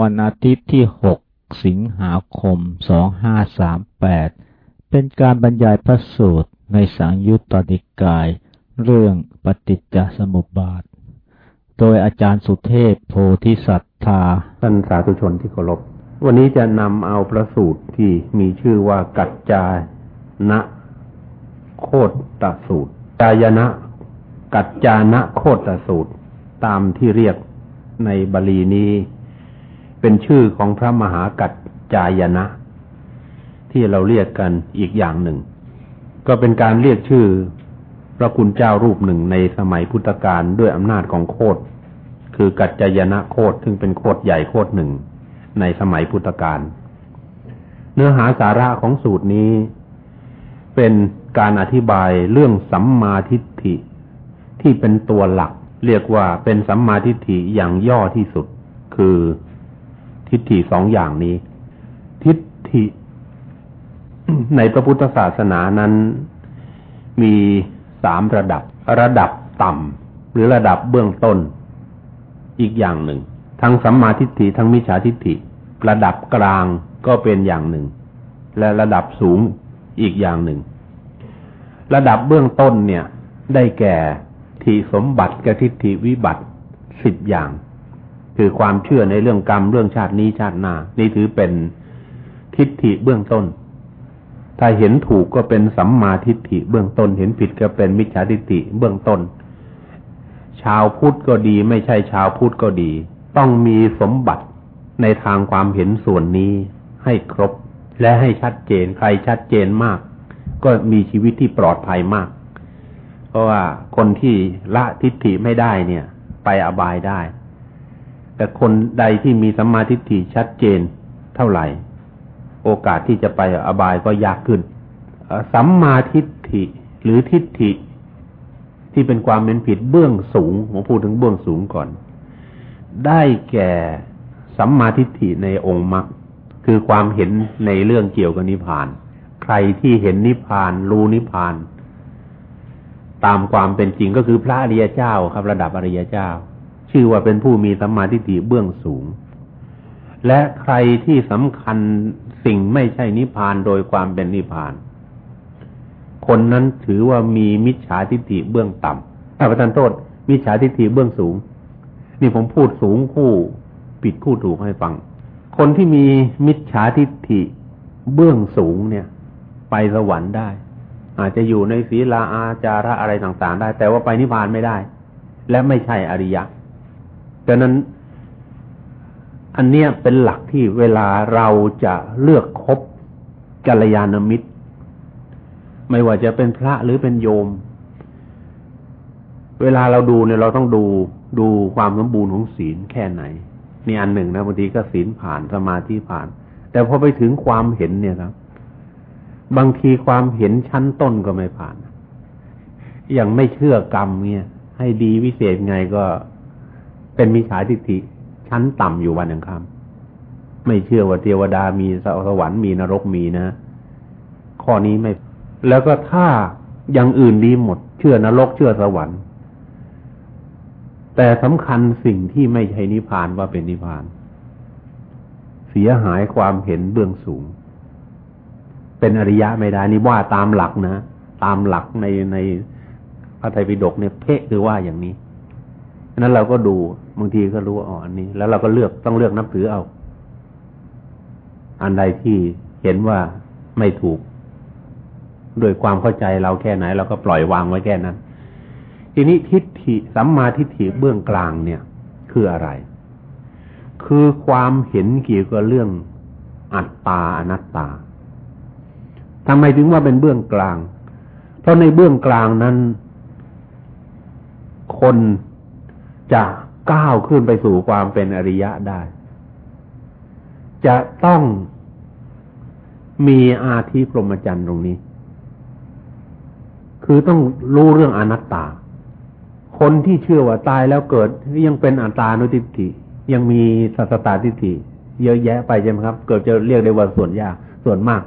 วันอาทิตย์ที่ 6 สิงหาคม 2538 เป็นการบรรยายพระสูตรในสังยุตตนิกาย เรื่องปฏิจจสมุปบาท โดยอาจารย์สุเทพโพธิสัตธาท่านสาธุชนที่เคารพ วันนี้จะนำเอาพระสูตรที่มีชื่อว่ากัจจานะโคตตสูตร จายนะ กัจจานะโคตตสูตร ตามที่เรียกในบาลีนี้ เป็นชื่อของพระมหากัจจายนะ ที่เราเรียกกันอีกอย่างหนึ่ง ก็เป็นการเรียกชื่อพระคุณเจ้ารูปหนึ่งในสมัยพุทธกาลด้วยอำนาจของโคดคือกัจจายนะโคดซึ่งเป็นโคดใหญ่โคดหนึ่งในสมัยพุทธกาลเนื้อหาสาระของสูตรนี้ เป็นการอธิบายเรื่องสัมมาทิฏฐิ ที่เป็นตัวหลัก เรียกว่าเป็นสัมมาทิฏฐิอย่างย่อที่สุด คือ ทิฏฐิสองอย่างนี้ ทิฏฐิในพระพุทธศาสนานั้นมีสามระดับ ระดับต่ำหรือระดับเบื้องต้น อีกอย่างหนึ่ง ทั้งสัมมาทิฏฐิทั้งมิจฉาทิฏฐิ ระดับกลางก็เป็นอย่างหนึ่ง และระดับสูงอีกอย่างหนึ่ง ระดับเบื้องต้นเนี่ย ได้แก่ทีสมบัติกับทิฏฐิวิบัติสิบอย่าง คือความเชื่อในเรื่องกรรมเรื่องชาตินี้ชาติหน้า นี่ถือเป็นทิฏฐิเบื้องต้น ถ้าเห็นถูกก็เป็นสัมมาทิฏฐิเบื้องต้น เห็นผิดก็เป็นมิจฉาทิฏฐิเบื้องต้น ชาวพุทธก็ดีไม่ใช่ชาวพุทธก็ดี ต้องมีสมบัติในทางความเห็นส่วนนี้ให้ครบ และให้ชัดเจนใครชัดเจนมาก ก็มีชีวิตที่ปลอดภัยมาก เพราะว่าคนที่ละทิฏฐิไม่ได้เนี่ย ไปอบายได้ แต่คนใดที่มีสัมมาทิฏฐิชัดเจนเท่าไหร่ โอกาสที่จะไปอบายก็ยากขึ้นสัมมาทิฏฐิหรือทิฏฐิที่เป็นความเป็นผิดเบื้องสูงผมพูดถึงเบื้องสูงก่อน ได้แก่สัมมาทิฏฐิในองค์มรรคคือความเห็นในเรื่องเกี่ยวกับนิพพาน ใครที่เห็นนิพพาน รู้นิพพาน ตามความเป็นจริงก็คือพระอริยเจ้าครับ ระดับอริยเจ้า ชื่อว่าเป็นผู้มีสัมมาทิฏฐิเบื้องสูง และใครที่สำคัญสิ่งไม่ใช่นิพพานโดยความเป็นนิพพาน คนนั้นถือว่ามีมิจฉาทิฏฐิเบื้องต่ำถ้าประทานโทษ มิจฉาทิฏฐิเบื้องสูง นี่ผมพูดสูงคู่ปิดคู่ถูกให้ฟัง คนที่มีมิจฉาทิฏฐิเบื้องสูงเนี่ย ไปสวรรค์ได้ อาจจะอยู่ในศีลาอาจาระอะไรต่างๆ ได้ แต่ว่าไปนิพพานไม่ได้ และไม่ใช่อริยะ ดังนั้น อันเนี้ยเป็นหลักที่เวลาเราจะเลือกคบกัลยาณมิตร ไม่ว่าจะเป็นพระหรือเป็นโยม เวลาเราดูเนี่ยเราต้องดูดูความสมบูรณ์ของศีลแค่ไหนนี่อันหนึ่งนะบางทีก็ศีลผ่านสมาธิผ่าน แต่พอไปถึงความเห็นเนี่ยครับ บางทีความเห็นชั้นต้นก็ไม่ผ่าน อย่างไม่เชื่อกรรมเนี่ย ให้ดีวิเศษไงก็ เป็นมิจฉาทิฏฐิชั้นต่ำอยู่วันยังคำไม่เชื่อว่าเทวดามีสวรรค์มีนรกมีนะ ข้อนี้ไม่ แล้วก็ถ้าอย่างอื่นดีหมด เชื่อนรกเชื่อสวรรค์ แต่สำคัญสิ่งที่ไม่ใช่นิพพานว่าเป็นนิพพาน เสียหายความเห็นเบื้องสูง เป็นอริยะไม่ได้นี่ว่าตามหลักนะ ตามหลักในในพระไตรปิฎกเนี่ยเพ่คือว่าอย่างนี้นั้นเราก็ดู บางทีก็รู้ว่าอ๋ออันนี้ แล้วเราก็เลือกต้องเลือกนับถือเอา อันใดที่เห็นว่าไม่ถูก โดยความเข้าใจเราแค่ไหน เราก็ปล่อยวางไว้แค่นั้น ทีนี้ทิฏฐิสัมมาทิฏฐิเบื้องกลางเนี่ย คืออะไร คือความเห็นเกี่ยวกับเรื่องอัตตาอนัตตาทำไมถึงว่าเป็นเบื้องกลาง เพราะในเบื้องกลางนั้น คนจะ ก้าวขึ้นไปสู่ความเป็นอริยะได้ จะต้องมีอาธิพรหมจรรย์ตรงนี้ คือต้องรู้เรื่องอนัตตา คนที่เชื่อว่าตายแล้วเกิดยังเป็นอัตตานุทิฏฐิยังมีสัสตตาทิฏฐิเยอะแยะไปใช่ไหมครับ เกิดจะเรียกได้ว่าส่วนยากส่วนมาก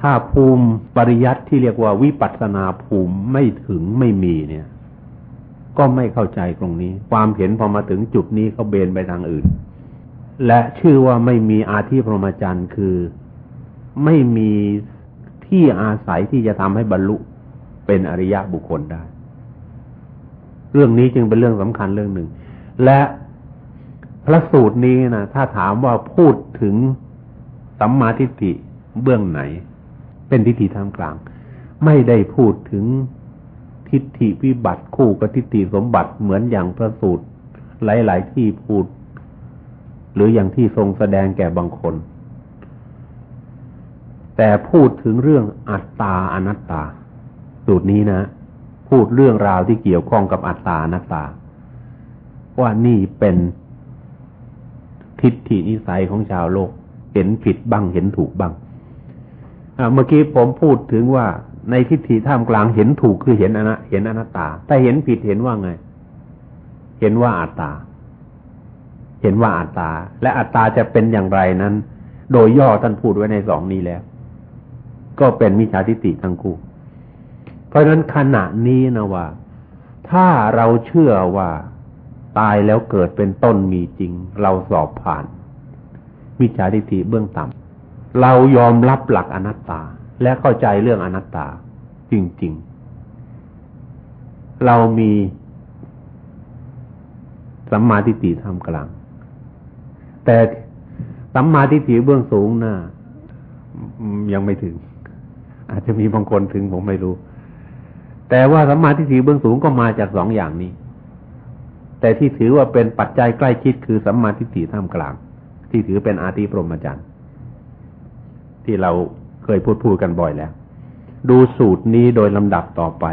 ถ้าภูมิปริยัติที่เรียกว่าวิปัสนาภูมิไม่ถึงไม่มีเนี่ย ก็ไม่เข้าใจตรงนี้ ความเห็นพอมาถึงจุดนี้เขาเบนไปทางอื่น และชื่อว่าไม่มีอาธิพรหมจรรย์คือไม่มีที่อาศัยที่จะทำให้บรรลุเป็นอริยะบุคคลได้ เรื่องนี้จึงเป็นเรื่องสำคัญเรื่องหนึ่ง และพระสูตรนี้นะถ้าถามว่าพูดถึงสัมมาทิฏฐิเบื้องไหน เป็นทิฏฐิทามกลาง ไม่ได้พูดถึง ทิฏฐิวิบัติคู่กับทิฏฐิสมบัติเหมือนอย่างพระสูตร หลาย ๆ ที่พูด หรืออย่างที่ทรงแสดงแก่บางคน แต่พูดถึงเรื่องอัตตาอนัตตา สูตรนี้นะ พูดเรื่องราวที่เกี่ยวข้องกับอัตตาอนัตตา ว่านี่เป็นทิฏฐินิสัยของชาวโลก เห็นผิดบ้างเห็นถูกบ้างเมื่อกี้ผมพูดถึงว่าในทิฏฐิท่ามกลางเห็นถูกคือเห็นอนะ เห็นอนัตตาแต่เห็นผิดเห็นว่าไง เห็นว่าอัตตา เห็นว่าอัตตา และอัตตาจะเป็นอย่างไรนั้น โดยย่อท่านพูดไว้ในสองนี้แล้ว ก็เป็นมิจฉาทิฏฐิทั้งคู่ เพราะฉะนั้นขณะนี้นะว่า ถ้าเราเชื่อว่าตายแล้วเกิดเป็นต้นมีจริง เราสอบผ่านมิจฉาทิฏฐิเบื้องต่ำเรายอมรับหลักอนัตตาและเข้าใจเรื่องอนัตตาจริง ๆ เรามีสัมมาทิฏฐิทำกลาง แต่สัมมาทิฏฐิเบื้องสูงนะ่ะยังไม่ถึง อาจจะมีบางคนถึงผมไม่รู้ แต่ว่าสัมมาทิฏฐิเบื้องสูงก็มาจากสองอย่างนี้ แต่ที่ถือว่าเป็นปัจจัยใกล้ชิดคือสัมมาทิฏฐิท่ามกลาง ที่ถือเป็นอาติปรมจันทร์ที่เราเคยพูดพูดกันบ่อยแล้ว ดูสูตรนี้โดยลำดับต่อไป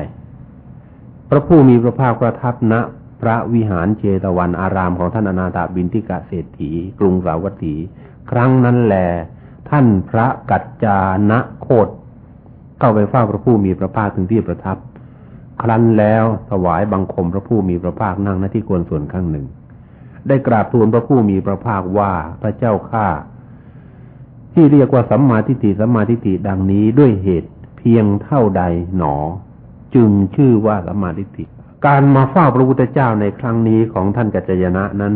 พระผู้มีพระภาคประทับณพระวิหารเชตวันอารามของท่านอนาถาบินทิกะเศรษฐี กรุงสาวัตถี ครั้งนั้นแล ท่านพระกัจจานะโคตเข้าไปเฝ้าพระผู้มีพระภาคถึงที่ประทับ ครั้นแล้วถวายบังคมพระผู้มีพระภาคนั่งหน้าที่ควรส่วนข้างหนึ่ง ได้กราบทูลพระผู้มีพระภาคว่าพระเจ้าข้าที่เรียกว่าสัมมาทิฏฐิสัมมาทิฏฐิดังนี้ด้วยเหตุเพียงเท่าใดหนอ จึงชื่อว่าสัมมาทิฏฐิการมาเฝ้าพระพุทธเจ้าในครั้งนี้ของท่านกัจจยนะนั้น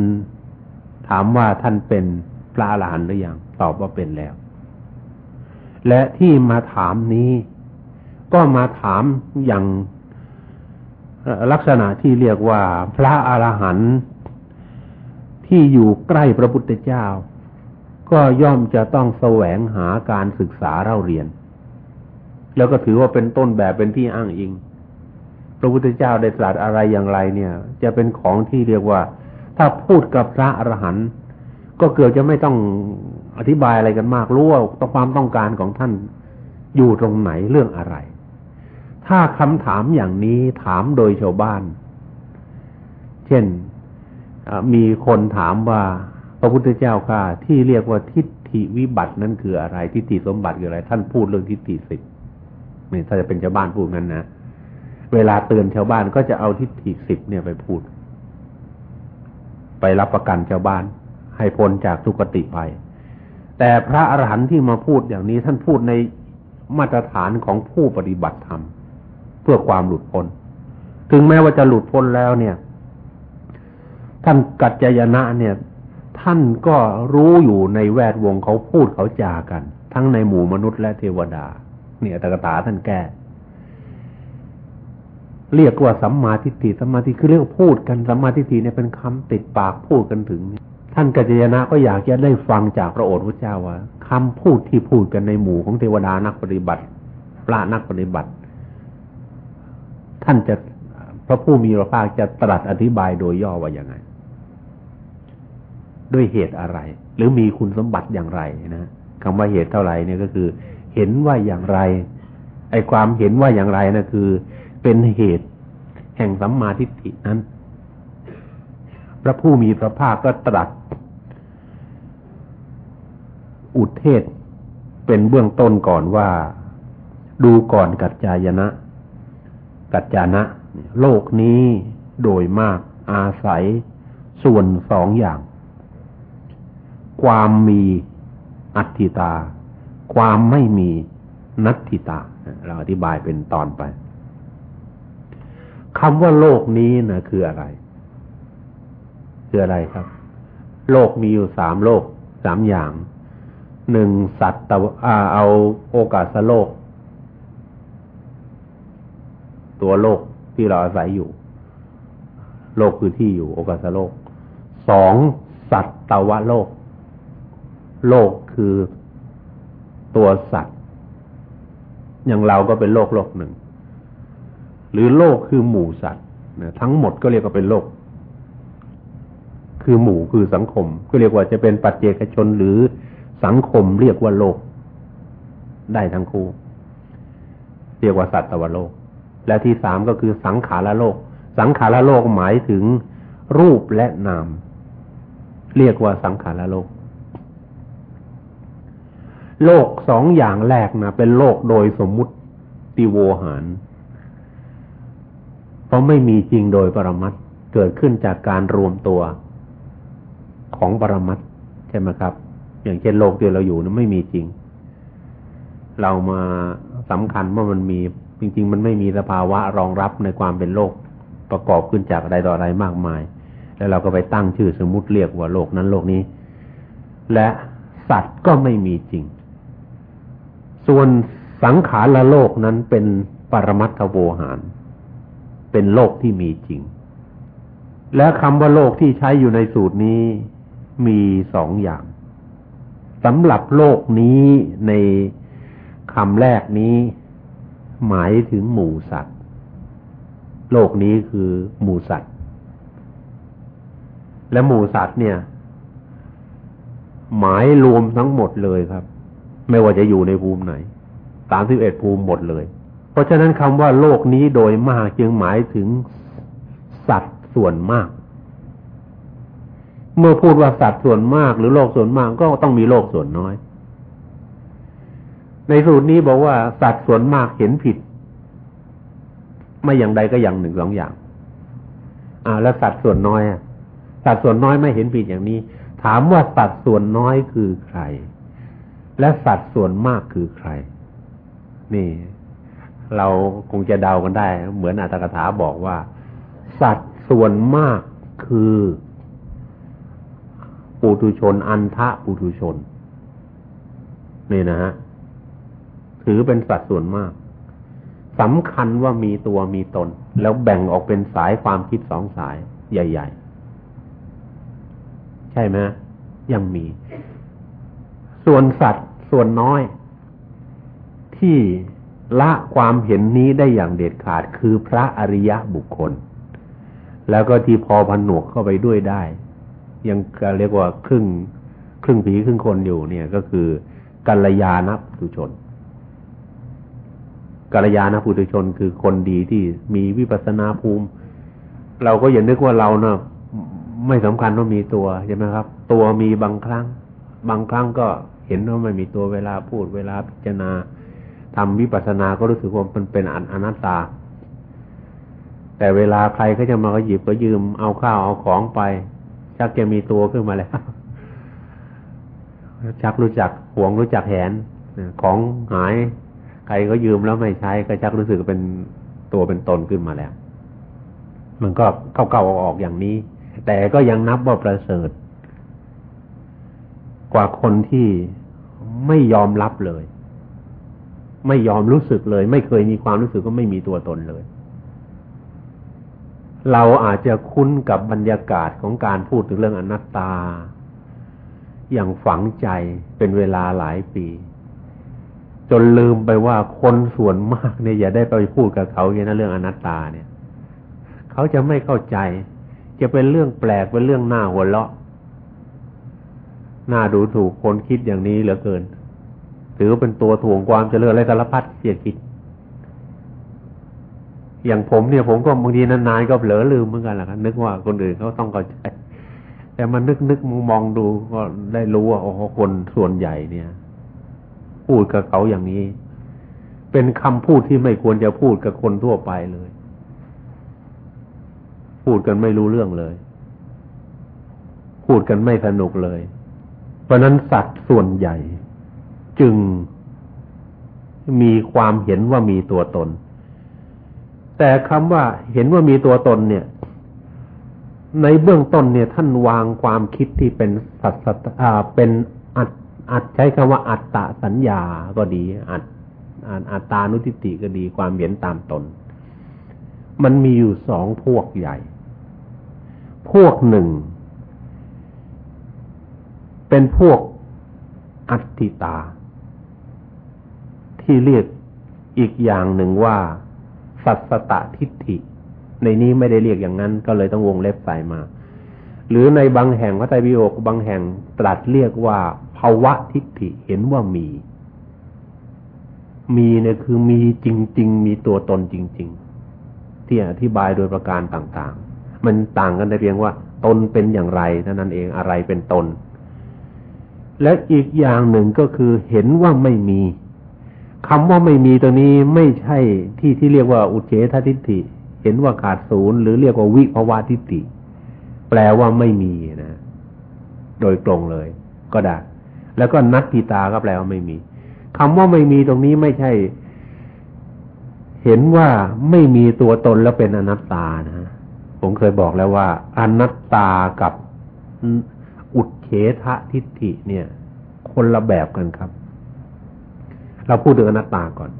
ถามว่าท่านเป็นพระอรหันต์หรือยังตอบว่าเป็นแล้ว และที่มาถามนี้ ก็มาถามอย่างลักษณะที่เรียกว่าพระอรหันต์ที่อยู่ใกล้พระพุทธเจ้า ก็ย่อมจะต้องแสวงหาการศึกษาเล่าเรียน แล้วก็ถือว่าเป็นต้นแบบเป็นที่อ้างอิง พระพุทธเจ้าได้ตรัสอะไรอย่างไรเนี่ย จะเป็นของที่เรียกว่า ถ้าพูดกับพระอรหันต์ก็เกือบจะไม่ต้องอธิบายอะไรกันมากรู้ว่าความต้องการของท่านอยู่ตรงไหนเรื่องอะไร ถ้าคำถามอย่างนี้ถามโดยชาวบ้าน เช่นมีคนถามว่าพระพุทธเจ้าค่ะ ที่เรียกว่าทิฏฐิวิบัตินั้นคืออะไร ทิฏฐิสมบัติคืออะไร ท่านพูดเรื่องทิฏฐิสิบนี่ถ้าจะเป็นชาวบ้านพูดนั้นนะ เวลาเตือนชาวบ้านก็จะเอาทิฏฐิสิบเนี่ยไปพูด ไปรับประกันชาวบ้าน ให้พ้นจากทุกติไปแต่พระอรหันต์ที่มาพูดอย่างนี้ท่านพูดในมาตรฐานของผู้ปฏิบัติธรรม เพื่อความหลุดพ้น ถึงแม้ว่าจะหลุดพ้นแล้วเนี่ย ท่านกัจจยนะเนี่ย ท่านก็รู้อยู่ในแวดวงเขาพูดเขาจากัน ทั้งในหมู่มนุษย์และเทวดา เนี่ยตกถาท่านแก้ เรียกว่าสัมมาทิฏฐิสัมมาทิฏฐิคือเรียกพูดกันสัมมาทิฏฐิเนี่ยเป็นคำติดปากพูดกันถึง ท่านกัจจยนะก็อยากจะได้ฟังจากพระโอษฐ์พระเจ้าว่าคำพูดที่พูดกันในหมู่ของเทวดานักปฏิบัติพระนักปฏิบัติ ท่านจะพระผู้มีพระภาคจะตรัสอธิบายโดยย่อว่าอย่างไง ด้วยเหตุอะไร หรือมีคุณสมบัติอย่างไรนะคำว่าเหตุเท่าไหร่เนี่ยก็คือ เห็นว่าอย่างไรไอ้ความเห็นว่าอย่างไรนะคือ เป็นเหตุ แห่งสัมมาทิฏฐินั้น พระผู้มีพระภาคก็ตรัส อุเทศเป็นเบื้องต้นก่อนว่า ดูก่อนกัจจายนะ กัจจานะ โลกนี้โดยมากอาศัยส่วนสองอย่าง ความมีอัตติตา ความไม่มีนัตติตา เราอธิบายเป็นตอนไป คำว่าโลกนี้นะคืออะไร คืออะไรครับ โลกมีอยู่สามโลกสามอย่างหนึ่งสัตว์ตะเอาโอกาสโลก ตัวโลกที่เราอาศัยอยู่ โลกคือที่อยู่ โอกาสโลกสองสัตว์ตวะโลก โลกคือตัวสัตว์ อย่างเราก็เป็นโลกโลกหนึ่ง หรือโลกคือหมู่สัตว์ทั้งหมดก็เรียกว่าเป็นโลก คือหมู่คือสังคม ก็เรียกว่าจะเป็นปัจเจกชนหรือสังคมเรียกว่าโลก ได้ทั้งคู่ เรียกว่าสัตว์ตวโลก และที่สามก็คือสังขารโลก สังขารโลกหมายถึงรูปและนาม เรียกว่าสังขารโลก โลกสองอย่างแรกนะเป็นโลกโดยสมมุติติโวหาร ราะไม่มีจริงโดยปรมัตเกิดขึ้นจากการรวมตัวของปรมัตใช่ไหมครับ อย่างเช่นโลกที่เราอยู่นั้นไม่มีจริง เรามาสำคัญว่ามันมีจริง ๆ มันไม่มีสภาวะรองรับในความเป็นโลกประกอบขึ้นจากอะไรต่ออะไรมากมาย แล้วเราก็ไปตั้งชื่อสมมุติเรียกว่าโลกนั้นโลกนี้ และสัตว์ก็ไม่มีจริง ส่วนสังขารละโลกนั้นเป็นปรมัตถโวหาร เป็นโลกที่มีจริง และคำว่าโลกที่ใช้อยู่ในสูตรนี้มีสองอย่างสำหรับโลกนี้ในคำแรกนี้ หมายถึงหมู่สัตว์ โลกนี้คือหมู่สัตว์ และหมู่สัตว์เนี่ย หมายรวมทั้งหมดเลยครับ ไม่ว่าจะอยู่ในภูมิไหนสามสิบเอ็ดภูมิหมดเลย เพราะฉะนั้นคำว่าโลกนี้โดยมากจึงหมายถึงสัตว์ส่วนมาก เมื่อพูดว่าสัตว์ส่วนมาก หรือโลกส่วนมากก็ต้องมีโลกส่วนน้อย ในสูตรนี้บอกว่าสัตว์ส่วนมากเห็นผิด ไม่อย่างใดก็อย่างหนึ่งสองอย่าง อ่า แล้วสัตว์ส่วนน้อยอะสัตว์ส่วนน้อยไม่เห็นผิดอย่างนี้ ถามว่าสัตว์ส่วนน้อยคือใคร และสัตว์ส่วนมากคือใคร นี่ เราคงจะเดากันได้ เหมือนอัตถกถาบอกว่า สัตว์ส่วนมากคือปุถุชน อันทะปุถุชน นี่นะฮะถือเป็นสัตว์ส่วนมากสำคัญว่ามีตัวมีตน แล้วแบ่งออกเป็นสายความคิดสองสายใหญ่ ๆ ใช่ไหมยังมี ส่วนสัตว์ส่วนน้อย ที่ ละความเห็นนี้ได้อย่างเด็ดขาดคือพระอริยะบุคคล แล้วก็ที่พอพันหนวกเข้าไปด้วยได้ ยังเรียกว่าครึ่งครึ่งผีครึ่งคนอยู่เนี่ยก็คือกัลยาณปุถุชนกัลยาณปุถุชนคือคนดีที่มีวิปัสนาภูมิ เราก็อย่านึกว่าเราเนะไม่สำคัญว่ามีตัวใช่ไหมครับ ตัวมีบางครั้ง บางครั้งก็เห็นว่าไม่มีตัวเวลาพูดเวลาพิจารณา ทำวิปัสสนาก็รู้สึกว่ามันเป็นอนัตตา แต่เวลาใครก็จะมาก็หยิบก็ยืมเอาข้าวเอาของไป ชักจะมีตัวขึ้นมาแล้ว ชักรู้จักหวงรู้จักแหนของหาย ใครก็ยืมแล้วไม่ใช้ก็ชักรู้สึกเป็นตัวเป็นตนขึ้นมาแล้ว มันก็เข้าๆออกๆอย่างนี้ แต่ก็ยังนับว่าประเสริฐ กว่าคนที่ไม่ยอมรับเลย ไม่ยอมรู้สึกเลย ไม่เคยมีความรู้สึกก็ไม่มีตัวตนเลย เราอาจจะคุ้นกับบรรยากาศของการพูดถึงเรื่องอนัตตา อย่างฝังใจเป็นเวลาหลายปี จนลืมไปว่าคนส่วนมากเนี่ยอย่าได้ไปพูดกับเขาอย่างนั้นเรื่องอนัตตาเนี่ย เขาจะไม่เข้าใจ จะเป็นเรื่องแปลกเป็นเรื่องหน้าหัวเราะหน้าดูถูกคนคิดอย่างนี้เหลือเกิน ถือเป็นตัวถ่วงความเจริญและสารพัดเสียกิจอย่างผมเนี่ยผมก็บางทีนานๆก็เผลอลืมเหมือนกันแหละครับนึกว่าคนอื่นเขาต้องเข้าใจแต่มันนึกนึกมองมองดูก็ได้รู้ว่าโอ้โหคนส่วนใหญ่เนี่ย พูดกับเขาอย่างนี้ เป็นคำพูดที่ไม่ควรจะพูดกับคนทั่วไปเลย พูดกันไม่รู้เรื่องเลย พูดกันไม่สนุกเลย เพราะนั้นสัตว์ส่วนใหญ่ จึงมีความเห็นว่ามีตัวตน แต่คำว่าเห็นว่ามีตัวตนเนี่ย ในเบื้องต้นเนี่ย ท่านวางความคิดที่เป็นสัตสอ่าเป็นอัดอัดใช้คำว่าอัตตะสัญญาก็ดี อัดอัตตานุทิติก็ดีความเห็นตามตน มันมีอยู่สองพวกใหญ่ พวกหนึ่ง เป็นพวกอัตติตา ที่เรียกอีกอย่างหนึ่งว่าสัตสตทิฏฐิ ในนี้ไม่ได้เรียกอย่างนั้น ก็เลยต้องวงเล็บใส่มา หรือในบางแห่งพระไตรปิฎกบางแห่งตรัสเรียกว่าภาวะทิฏฐิเห็นว่ามี มีเนี่ยคือมีจริง ๆ มีตัวตนจริง ๆ ที่อธิบายโดยประการต่างๆ มันต่างกันแต่เพียงว่าตนเป็นอย่างไรเท่านั้นเองอะไรเป็นตน และอีกอย่างหนึ่งก็คือเห็นว่าไม่มี คำว่าไม่มีตัวนี้ไม่ใช่ที่ที่เรียกว่าอุเฉททิฏฐิ เห็นว่าขาดศูนย์หรือเรียกว่าวิภวะทิฏฐิ แปลว่าไม่มีนะ โดยตรงเลย ก็ได้ แล้วก็นัตติตาก็แปลว่าไม่มีคำว่าไม่มีตรงนี้ไม่ใช่ เห็นว่าไม่มีตัวตนแล้วเป็นอนัตตานะผมเคยบอกแล้วว่า อนัตตากับอุดเฉทะทิฏฐิเนี่ย คนละแบบกันครับ เราพูดถึงอนัตตาก่อน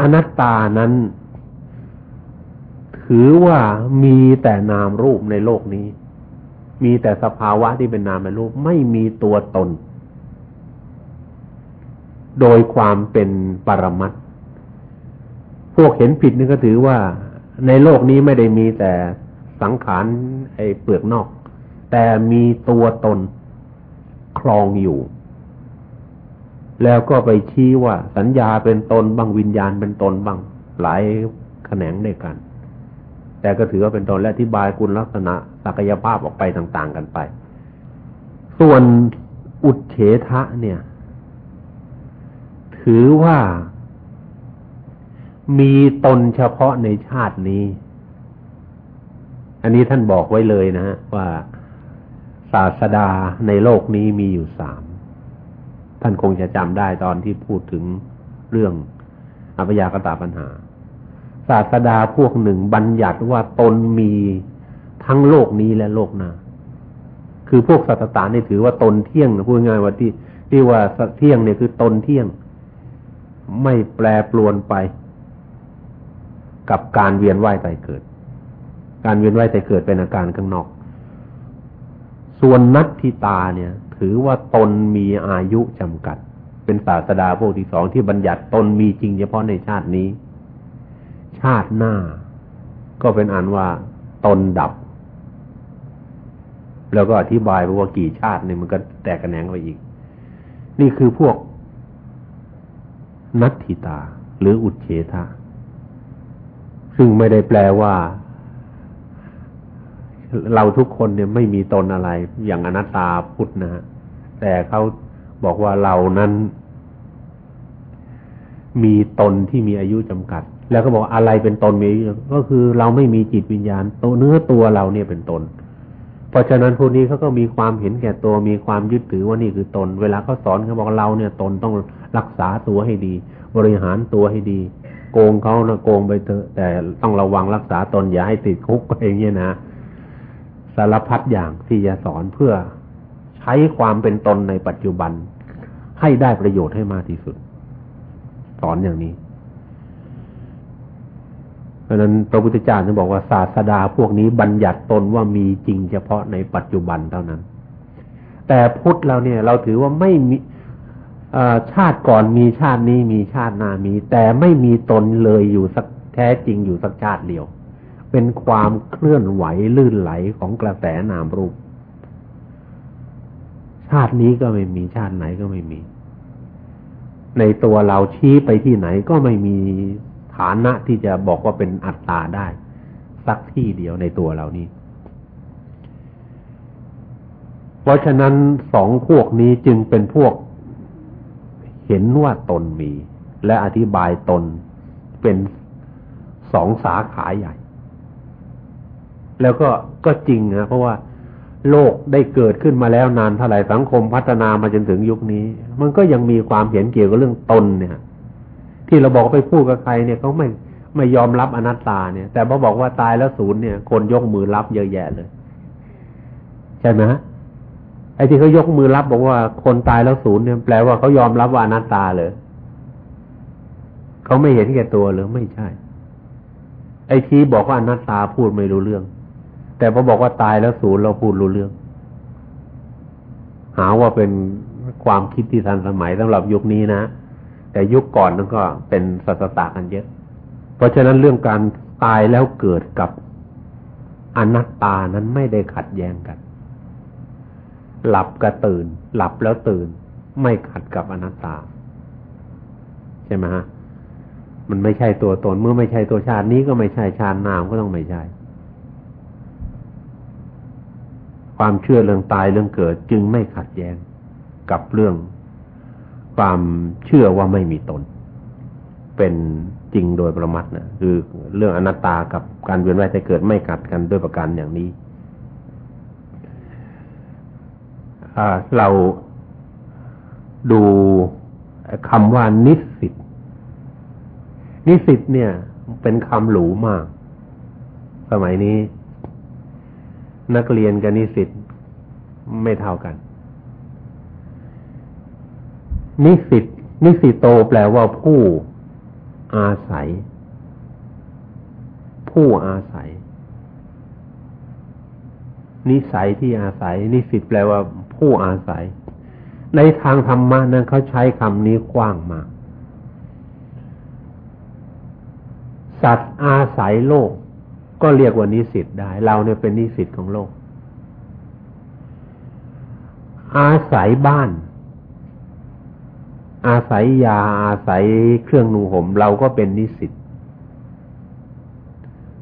อนัตตานั้น ถือว่ามีแต่นามรูปในโลกนี้ มีแต่สภาวะที่เป็นนามเป็นรูปไม่มีตัวตน โดยความเป็นปรมัตพวกเห็นผิดนี่ก็ถือว่าในโลกนี้ไม่ได้มีแต่สังขารไอ้เปลือกนอก แต่มีตัวตนคลองอยู่ แล้วก็ไปชี้ว่าสัญญาเป็นตนบางวิญญาณเป็นตนบางหลายแขนงด้วยกัน แต่ก็ถือว่าเป็นตนและอธิบายคุณลักษณะศักยภาพออกไปต่าง ๆ กันไป ส่วนอุดเฉทะเนี่ย ถือว่ามีตนเฉพาะในชาตินี้ อันนี้ท่านบอกไว้เลยนะฮะว่าศาสดาในโลกนี้มีอยู่สาม ท่านคงจะจำได้ตอนที่พูดถึงเรื่องอภิยากตาปัญหา ศาสดาพวกหนึ่งบัญญัติว่าตนมีทั้งโลกนี้และโลกหน้า คือพวกสัตตานี่ถือว่าตนเที่ยงพูดง่ายว่าที่ที่ว่าเที่ยงเนี่ยคือตนเที่ยง ไม่แปรปรวนไป กับการเวียนว่ายตายเกิด การเวียนว่ายตายเกิดเป็นอาการข้างนอก ส่วนนัตทิตาเนี่ย ถือว่าตนมีอายุจำกัด เป็นศาสดาพวกที่สองที่บัญญัติตนมีจริงเฉพาะในชาตินี้ ชาติหน้า ก็เป็นอันว่าตนดับ แล้วก็อธิบายว่ากี่ชาติเนี่ยมันก็แตกกันแหนงไปอีก นี่คือพวกนัตถิตา หรืออุดเฉทะซึ่งไม่ได้แปลว่าเราทุกคนเนี่ยไม่มีตนอะไรอย่างอนัตตาพุทธนะฮะ แต่เขาบอกว่าเรานั้น มีตนที่มีอายุจำกัด แล้วก็บอกอะไรเป็นตนมีก็คือเราไม่มีจิตวิญญาณตัวเนื้อตัวเราเนี่ยเป็นตน เพราะฉะนั้นพวกนี้เขาก็มีความเห็นแก่ตัวมีความยึดถือว่านี่คือตน เวลาเขาสอนเขาบอกเราเนี่ยตนต้องรักษาตัวให้ดี บริหารตัวให้ดี โกงเขานะโกงไปเถอะแต่ต้องระวังรักษาตนอย่าให้ติดคุกอะไรเงี้ยนะสารพัดอย่างที่จะสอนเพื่อ ใช้ความเป็นตนในปัจจุบัน ให้ได้ประโยชน์ให้มากที่สุด สอนอย่างนี้ เพราะนั้นพระพุทธเจ้าจึงบอกว่าศาสดาพวกนี้บัญญัติตนว่ามีจริงเฉพาะในปัจจุบันเท่านั้น แต่พุทธเราเนี่ย เราถือว่าไม่มีชาติก่อนมีชาตินี้มีชาติหน้ามี แต่ไม่มีตนเลยอยู่สักแท้จริงอยู่สักชาติเดียว เป็นความเคลื่อนไหวลื่นไหลของกระแสนามรูป ชาตินี้ก็ไม่มีชาติไหนก็ไม่มี ในตัวเราชี้ไปที่ไหนก็ไม่มีฐานะที่จะบอกว่าเป็นอัตตาได้ สักที่เดียวในตัวเรานี้ เพราะฉะนั้นสองพวกนี้จึงเป็นพวก เห็นว่าตนมี และอธิบายตนเป็นสองสาขาใหญ่ แล้วก็ก็จริงนะเพราะว่า โลกได้เกิดขึ้นมาแล้วนานเท่าไหร่สังคมพัฒนามาจนถึงยุคนี้ มันก็ยังมีความเห็นเกี่ยวกับเรื่องตนเนี่ย ที่เราบอกไปพูดกับใครเนี่ยเขาไม่ไม่ยอมรับอนัตตาเนี่ย แต่พอบอกว่าตายแล้วศูนย์เนี่ย คนยกมือรับเยอะแยะเลย ใช่ไหมไอ้ที่เขายกมือรับบอกว่าคนตายแล้วศูนย์เนี่ยแปลว่าเขายอมรับว่าอนัตตาเลยเขาไม่เห็นแก่ตัวหรือไม่ใช่ ไอ้ที่บอกว่าอนัตตาพูดไม่รู้เรื่อง แต่พอบอกว่าตายแล้วศูนย์เราพูดรู้เรื่อง หาว่าเป็นความคิดที่ทันสมัยสำหรับยุคนี้นะ แต่ยุคก่อนนั้นก็เป็นสัตตากันเยอะ เพราะฉะนั้นเรื่องการตายแล้วเกิดกับอนัตตานั้นไม่ได้ขัดแย้งกัน หลับกับตื่น หลับแล้วตื่น ไม่ขัดกับอนัตตา ใช่ไหมฮะมันไม่ใช่ตัวตนเมื่อไม่ใช่ตัวชาตินี้ก็ไม่ใช่ชาตินามก็ต้องไม่ใช่ ความเชื่อเรื่องตายเรื่องเกิดจึงไม่ขัดแย้งกับเรื่อง ความเชื่อว่าไม่มีตน เป็นจริงโดยประมัดนะคือเรื่องอนัตตากับการเวียนว่ายแต่เกิดไม่กัดกันด้วยประการอย่างนี้เราดูคำว่านิสิตนิสิตเนี่ย เป็นคำหรูมาก สมัยนี้ นักเรียนกับนิสิตไม่เท่ากัน นิสิตนิสิตโตแปลว่าผู้อาศัย ผู้อาศัย นิสัยที่อาศัย นิสิตแปลว่าผู้อาศัย ในทางธรรมะนั้นเขาใช้คำนี้กว้างมาก สัตว์อาศัยโลก ก็เรียกว่านิสิตได้ เราเนี่ยเป็นนิสิตของโลก อาศัยบ้าน อาศัยยา อาศัยเครื่องนุ่งห่มเราก็เป็นนิสิต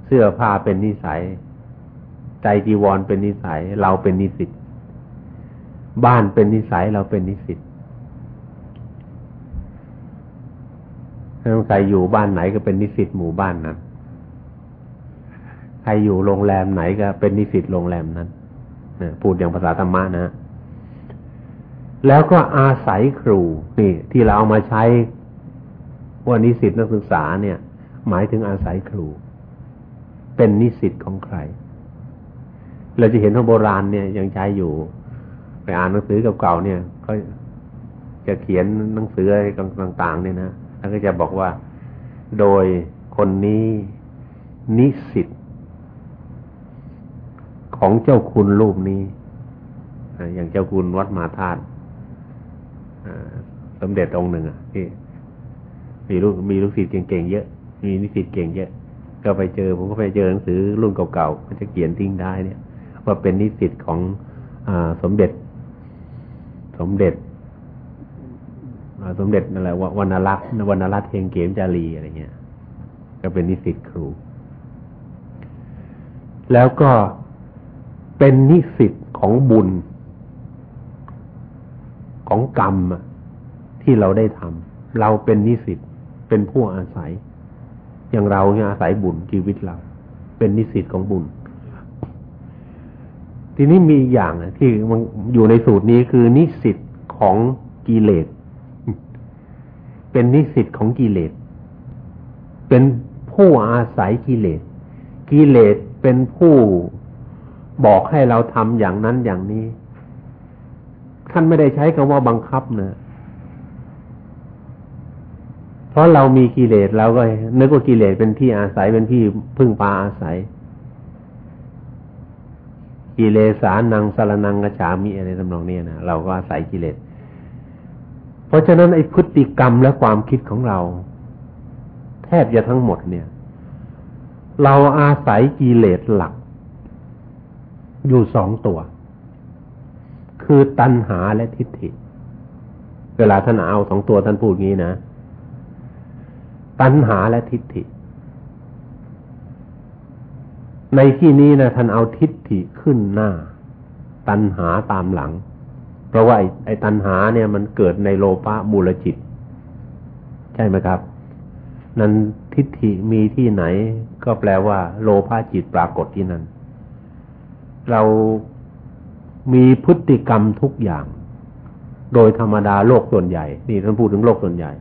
เสื้อผ้าเป็นนิสัย ใจจีวรเป็นนิสัย เราเป็นนิสิตบ้านเป็นนิสัยเราเป็นนิสิตถ้าใครอยู่บ้านไหนก็เป็นนิสิตหมู่บ้านนั้น รอยู่โรงแรมไหนก็เป็นนิสิตโรงแรมนั้นพูดอย่างภาษาธรรมะนะ แล้วก็อาศัยครูนี่ ที่เราเอามาใช้ว่านิสิตนักศึกษาเนี่ย หมายถึงอาศัยครู เป็นนิสิตของใคร เราจะเห็นว่าโบราณเนี่ยยังใช้อยู่ ไปอ่านหนังสือเก่าๆเนี่ยก็จะเขียนหนังสืออะไรต่างๆเนี่ยนะแล้วก็จะบอกว่าโดยคนนี้นิสิต ของเจ้าคุณรูปนี้ อย่างเจ้าคุณวัดมาธาตุสมเด็จองค์หนึ่งอะที่มีลูกมีลูกศิษย์เก่งๆเยอะ มีนิสิตเก่งเยอะ ก็ไปเจอ ผมก็ไปเจอหนังสือรุ่นเก่าๆก็จะเขียนทิ้งได้เนี่ย ว่าเป็นนิสิตของอสมเด็จ สมเด็จสมเด็จนั่นแหละวรรณรัตน์วรรณรัตน์เฮงเกมจารีอะไรเงี้ย ก็เป็นนิสิตครู แล้วก็ เป็นนิสิตของบุญ ของกรรมที่เราได้ทำเราเป็นนิสิตเป็นผู้อาศัย อย่างเราเนี่ยอาศัยบุญชีวิตเรา เป็นนิสิตของบุญ ทีนี้มีอย่างที่มันอยู่ในสูตรนี้คือนิสิตของกิเลสเป็นนิสิตของกิเลสเป็นผู้อาศัยกิเลสกิเลสเป็นผู้ บอกให้เราทำอย่างนั้นอย่างนี้ ท่านไม่ได้ใช้คำว่าบังคับนะเพราะเรามีกิเลสเราก็นึกว่ากิเลสเป็นที่อาศัยเป็นที่พึ่งพาอาศัย กิเลสานังสารนังกระฉามีอะไรทำนองนี้นะเราก็อาศัยกิเลส เพราะฉะนั้นไอ้พฤติกรรมและความคิดของเรา แทบจะทั้งหมดเนี่ย เราอาศัยกิเลสหลัก อยู่สองตัว คือตัณหาและทิฏฐิ เวลาท่านเอาสองตัวท่านพูดงี้นะ ตัณหาและทิฏฐิ ในที่นี้นะท่านเอาทิฏฐิขึ้นหน้า ตัณหาตามหลัง เพราะว่าไอ้ไอตัณหาเนี่ยมันเกิดในโลภะมูลจิต ใช่ไหมครับ นั้นทิฏฐิมีที่ไหน ก็แปลว่า โลภะจิตปรากฏที่นั่น เรามีพฤติกรรมทุกอย่าง โดยธรรมดาโลกส่วนใหญ่ นี่ท่านพูดถึงโลกส่วนใหญ่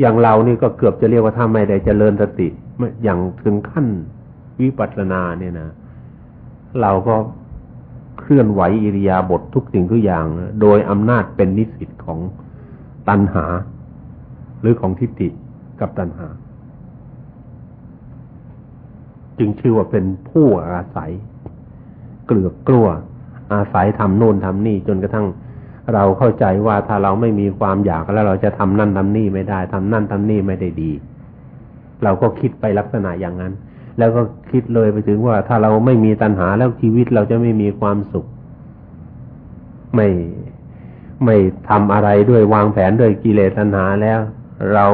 อย่างเรานี่ก็เกือบจะเรียกว่าถ้าไม่ได้เจริญสติอย่างถึงขั้นวิปัสสนาเนี่ยนะ เราก็เคลื่อนไหวอิริยาบถททุกสิ่งทุกอย่าง โดยอำนาจเป็นนิสิตของตัณหา หรือของทิฏฐิกับตัณหา จึงชื่อว่าเป็นผู้อาศัย กลือกกลัว อาศัยทำโน่นทำนี่จนกระทั่งเราเข้าใจว่าถ้าเราไม่มีความอยากแล้วเราจะทำนั่นทำนี่ไม่ได้ทำนั่นทำนี่ไม่ได้ดี เราก็คิดไปลักษณะอย่างนั้น แล้วก็คิดเลยไปถึงว่าถ้าเราไม่มีตัณหาแล้วชีวิตเราจะไม่มีความสุข ไม่ไม่ทำอะไรด้วยวางแผนด้วยกิเลสตัณหาแล้ว เรา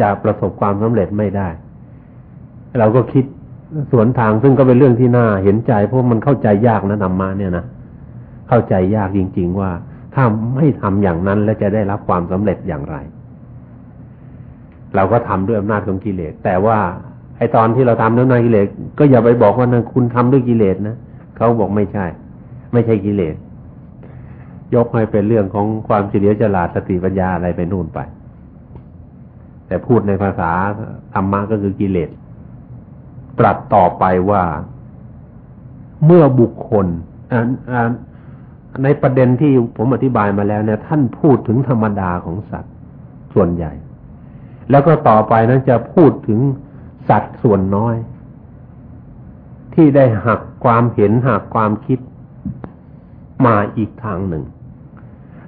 จะประสบความสำเร็จไม่ได้ เราก็คิด สวนทางซึ่งก็เป็นเรื่องที่น่าเห็นใจเพราะมันเข้าใจยากนะธรรมะเนี่ยนะเข้าใจยากจริง ๆ ว่าถ้าไม่ทำอย่างนั้นแล้วจะได้รับความสำเร็จอย่างไร เราก็ทำด้วยอำนาจของกิเลส แต่ว่าไอตอนที่เราทำด้วยอำนาจกิเลสก็อย่าไปบอกว่านั่นคุณทำด้วยกิเลสนะเขาบอกไม่ใช่ ไม่ใช่กิเลส ยกให้เป็นเรื่องของความเฉลียวฉลาดสติปัญญาอะไรไปนู่นไป แต่พูดในภาษาธรรมะก็คือกิเลส ตรัสต่อไปว่า เมื่อบุคคลในประเด็นที่ผมอธิบายมาแล้วเนี่ยท่านพูดถึงธรรมดาของสัตว์ส่วนใหญ่ แล้วก็ต่อไปนั้นจะพูดถึงสัตว์ส่วนน้อย ที่ได้หักความเห็นหักความคิดมาอีกทางหนึ่ง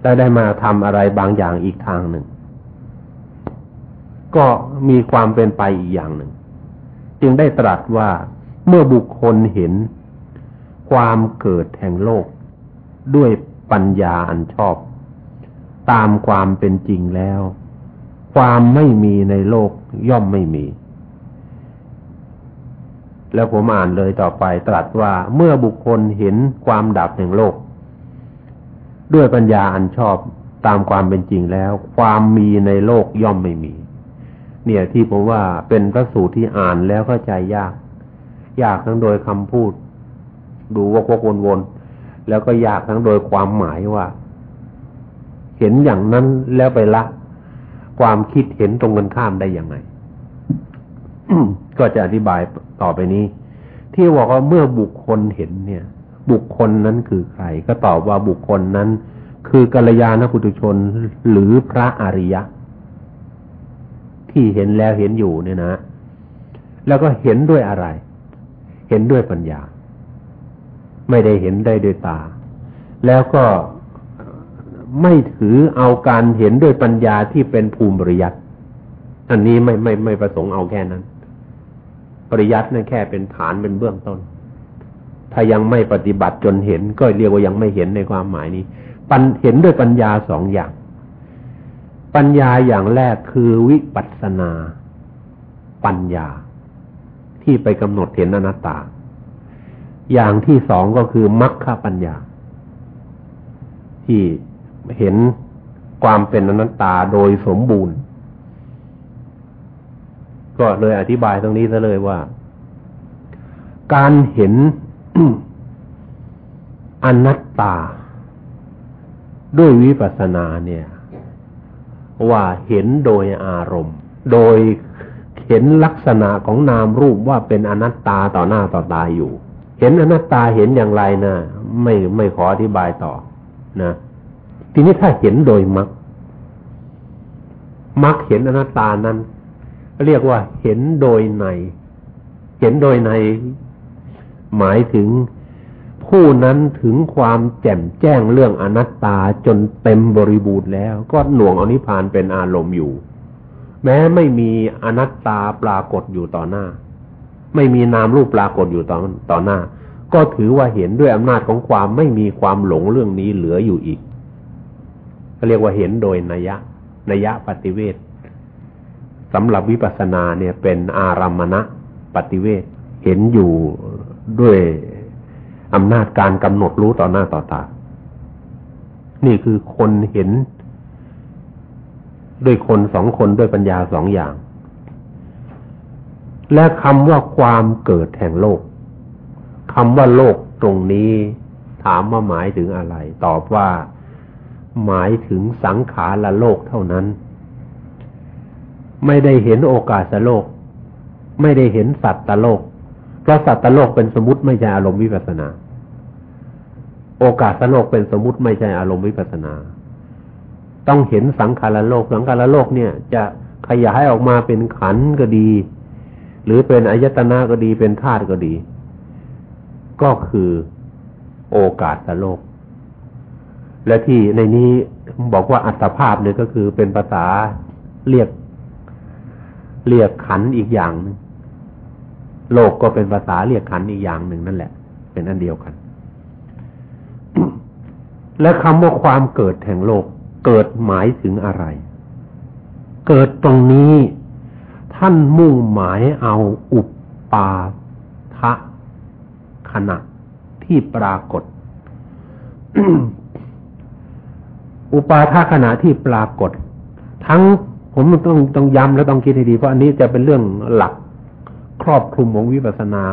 และได้มาทำอะไรบางอย่างอีกทางหนึ่ง ก็มีความเป็นไปอีกอย่างหนึ่ง จึงได้ตรัสว่าเมื่อบุคคลเห็น ความเกิดแห่งโลก ด้วยปัญญาอันชอบ ตามความเป็นจริงแล้ว ความไม่มีในโลกย่อมไม่มี แล้วผมอ่านเลยต่อไปตรัสว่าเมื่อบุคคลเห็นความดับแห่งโลก ด้วยปัญญาอันชอบตามความเป็นจริงแล้ว ความมีในโลกย่อมไม่มี เนี่ยที่ผมว่าเป็นพระสูตรที่อ่านแล้วเข้าใจยาก ยากทั้งโดยคำพูด ดูวกวกวนๆแล้วก็ยากทั้งโดยความหมายว่า เห็นอย่างนั้นแล้วไปละ ความคิดเห็นตรงกันข้ามได้ยังไงก็จะอธิบายต่อไปนี้ ที่บอกว่าเมื่อบุคคลเห็นเนี่ย บุคคลนั้นคือใคร ก็ตอบว่าบุคคลนั้น คือกัลยาณปุถุชนหรือพระอริยะ ที่เห็นแล้วเห็นอยู่เนี่ยนะ แล้วก็เห็นด้วยอะไร เห็นด้วยปัญญา ไม่ได้เห็นได้ด้วยตา แล้วก็ไม่ถือเอาการเห็นด้วยปัญญาที่เป็นภูมิปริยัติอันนี้ไม่ไม่ไม่ประสงค์เอาแค่นั้น ปริยัตินั่นแค่เป็นฐานเป็นเบื้องต้น ถ้ายังไม่ปฏิบัติจนเห็นก็เรียกว่ายังไม่เห็นในความหมายนี้ ปัญเห็นด้วยปัญญาสองอย่าง ปัญญาอย่างแรกคือวิปัสนา ปัญญา ที่ไปกำหนดเห็นอนัตตา อย่างที่สองก็คือมรรคปัญญา ที่เห็นความเป็นอนัตตาโดยสมบูรณ์ ก็เลยอธิบายตรงนี้ซะเลยว่า การเห็นอนัตตา ด้วยวิปัสสนาเนี่ย ว่าเห็นโดยอารมณ์ โดยเห็นลักษณะของนามรูปว่าเป็นอนัตตาต่อหน้าต่อตาอยู่ เห็นอนัตตาเห็นอย่างไรนะไม่ไม่ขออธิบายต่อนะ ทีนี้ถ้าเห็นโดยมรรคมรรคเห็นอนัตตานั้น เรียกว่าเห็นโดยใน เห็นโดยใน หมายถึง ผู้นั้นถึงความแจ่มแจ้งเรื่องอนัตตาจนเต็มบริบูรณ์แล้ว ก็หน่วงอนิพานเป็นอารมณ์อยู่ แม้ไม่มีอนัตตาปรากฏอยู่ต่อหน้า ไม่มีนามรูปปรากฏอยู่ต่อต่อหน้า ก็ถือว่าเห็นด้วยอำนาจของความไม่มีความหลงเรื่องนี้เหลืออยู่อีกก็เรียกว่าเห็นโดยนัยะนัยะปฏิเวทสำหรับวิปัสสนาเนี่ยเป็นอารัมมณะปฏิเวทเห็นอยู่ด้วย อำนาจการกำหนดรู้ต่อหน้าต่อตา นี่คือคนเห็น ด้วยคนสองคนด้วยปัญญาสองอย่าง และคำว่าความเกิดแห่งโลกคำว่าโลกตรงนี้ถามว่าหมายถึงอะไร ตอบว่าหมายถึงสังขารละโลกเท่านั้น ไม่ได้เห็นโอกาสโลก ไม่ได้เห็นสัตว์ตโลก เพราะสัตว์ตโลกเป็นสมมติไม่ใช่อารมณ์วิปัสนา โอกาสโลกเป็นสมมติไม่ใช่อารมณ์วิปัสนา ต้องเห็นสังขารโลก สังขารโลกเนี่ย จะขยายออกมาเป็นขันก็ดี หรือเป็นอายตนะก็ดีเป็นธาตุก็ดี ก็คือโอกาสโลก และที่ในนี้บอกว่าอัตภาพเนี่ยก็คือเป็นภาษาเรียก เรียกขันอีกอย่างนึงโลกก็เป็นภาษาเรียกขันอีกอย่างหนึ่งนั่นแหละ เป็นอันเดียวกัน และคำว่าความเกิดแห่งโลก เกิดหมายถึงอะไร เกิดตรงนี้ท่านมุ่งหมายเอาอุปปาทะขณะที่ปรากฏ อุปาทะขณะที่ปรากฏ ทั้งผมต้องต้องย้ำและต้องคิดให้ดีเพราะอันนี้จะเป็นเรื่องหลักครอบคลุมของวิปัสสนา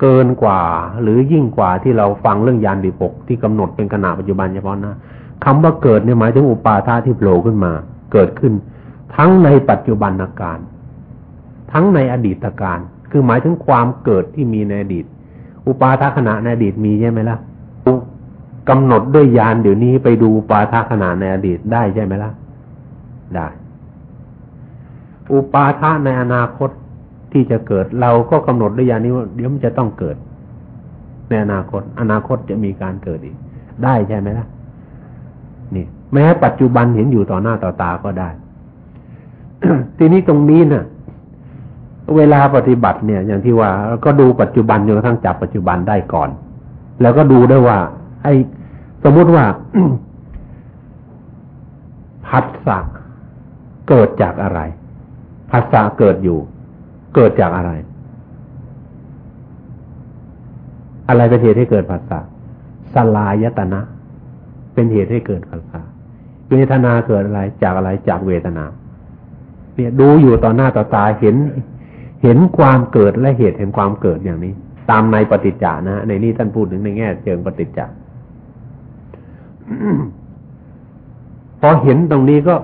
เกินกว่า หรือยิ่งกว่าที่เราฟังเรื่องยานดิปกที่กำหนดเป็นขณะปัจจุบันเฉพาะหนะคำว่าเกิดเนี่ยหมายถึงอุปาทาที่โผล่ขึ้นมา เกิดขึ้น ทั้งในปัจจุบันอาการ ทั้งในอดีตการ คือหมายถึงความเกิดที่มีในอดีต อุปาทาขณะในอดีตมีใช่ไหมล่ะกำหนดด้วยยานเดี๋ยวนี้ไปดูอุปาทาขณะในอดีตได้ใช่ไหมล่ะได้ อุปาทะในอนาคต ที่จะเกิด เราก็กำหนดด้วยยานี้ว่าเดี๋ยวมันจะต้องเกิด ในอนาคต อนาคตจะมีการเกิดอีก ได้ใช่ไหมล่ะนี่แม้ปัจจุบันเห็นอยู่ต่อหน้าต่อตาก็ได้ ทีนี้ตรงนี้นะ่ะ เวลาปฏิบัติเนี่ย อย่างที่ว่า ก็ดูปัจจุบันจนกระทั่งจับปัจจุบันได้ก่อน แล้วก็ดูได้ว่า ไอ้สมมุติว่าพัสสะเกิดจากอะไรพัสสะเกิดอยู่ เกิดจากอะไร อะไรเป็นเหตุให้เกิดผัสสะสลายตนะ เป็นเหตุให้เกิดผัสสะเวทนาเกิดอะไรจากอะไรจากเวทนา เนี่ยดูอยู่ต่อหน้าต่อตาเห็น เห็นความเกิดและเหตุแห่งความเกิดอย่างนี้ ตามในปฏิจจานะในนี้ท่านพูดถึงในแง่เชิงปฏิจจาพอเห็นตรงนี้ก็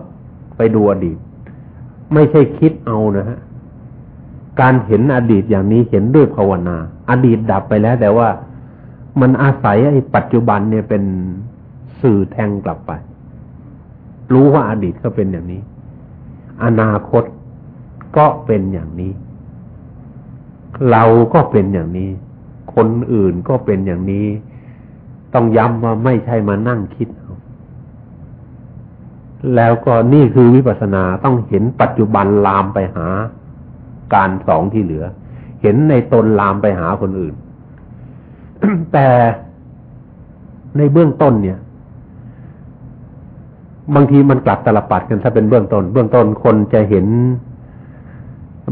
ไปดูอดีต ไม่ใช่คิดเอานะฮะ การเห็นอดีตอย่างนี้เห็นด้วยภาวนา อดีตดับไปแล้ว แต่ว่ามันอาศัยไอ้ปัจจุบันเนี่ยเป็นสื่อแทงกลับไป รู้ว่าอดีตก็เป็นอย่างนี้ อนาคตก็เป็นอย่างนี้ เราก็เป็นอย่างนี้ คนอื่นก็เป็นอย่างนี้ ต้องย้ำว่าไม่ใช่มานั่งคิดเอาแล้วก็นี่คือวิปัสสนาต้องเห็นปัจจุบันลามไปหา การสองที่เหลือ เห็นในตนลามไปหาคนอื่น แต่ในเบื้องต้นเนี่ย บางทีมันกลับตลปัดกันถ้าเป็นเบื้องต้น เบื้องต้นคนจะเห็น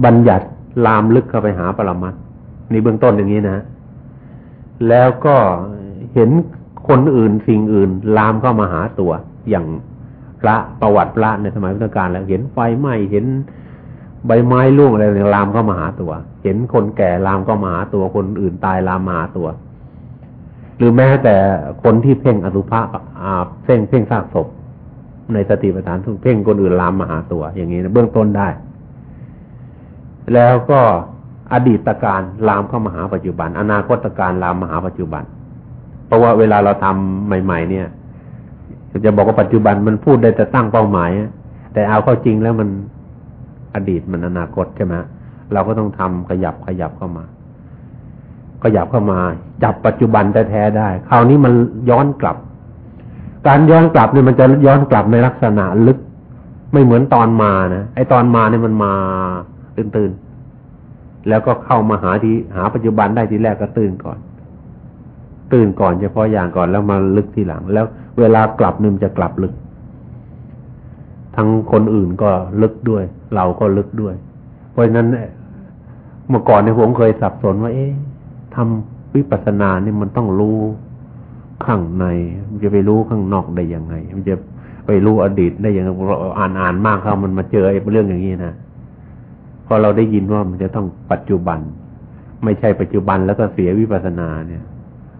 บัญญัติลามลึกเข้าไปหาปรมัตในเบื้องต้นอย่างนี้นะ แล้วก็เห็นคนอื่นสิ่งอื่น ลามเข้ามาหาตัวอย่างพระประวัติพระในสมัยพุทธกาลแล้วเห็นไฟไหม้เห็น ใบไม้ร่วงอะไรเนี่ยลามก็มาหาตัว เห็นคนแก่ลามก็มาหาตัว คนอื่นตายลามมาหาตัว หรือแม้แต่คนที่เพ่งอสุภะอาเพ่งเพ่งซากศพ ในสติปัฏฐานทุกเพ่งคนอื่นลามมาหาตัว อย่างนี้นะเบื้องต้นได้ แล้วก็อดีตการลามเข้ามาหาปัจจุบัน อนาคตการลามมาหาปัจจุบัน เพราะว่าเวลาเราทำใหม่ ๆ เนี่ยจะบอกว่าปัจจุบันมันพูดได้แต่ตั้งเป้าหมายแต่เอาเข้าจริงแล้วมัน อดีตมันอนาคตใช่ไหมเราก็ต้องทำขยับขยับเข้ามา ขยับเข้ามา จับปัจจุบันแท้ๆได้ คราวนี้มันย้อนกลับ การย้อนกลับเนี่ยมันจะย้อนกลับในลักษณะลึก ไม่เหมือนตอนมานะไอตอนมาเนี่ยมันมาตื่นๆแล้วก็เข้ามาหาที่หาปัจจุบันได้ทีแรกก็ตื่นก่อน ตื่นก่อนเฉพาะอย่างก่อนแล้วมาลึกทีหลัง แล้ว เวลากลับนึงจะกลับลึก ทั้งคนอื่นก็ลึกด้วย เราก็ลึกด้วย เพราะฉะนั้นเมื่อก่อนเนี่ยผมเคยสับสนว่า เอ๊ะทำวิปัสสนาเนี่ยมันต้องรู้ข้างใน มันจะไปรู้ข้างนอกได้ยังไง มันจะไปรู้อดีตได้ยังไงเราอ่านอ่านมากเข้ามันมาเจอไอ้เรื่องอย่างนี้นะพอเราได้ยินว่ามันจะต้องปัจจุบัน ไม่ใช่ปัจจุบันแล้วก็เสียวิปัสสนาเนี่ย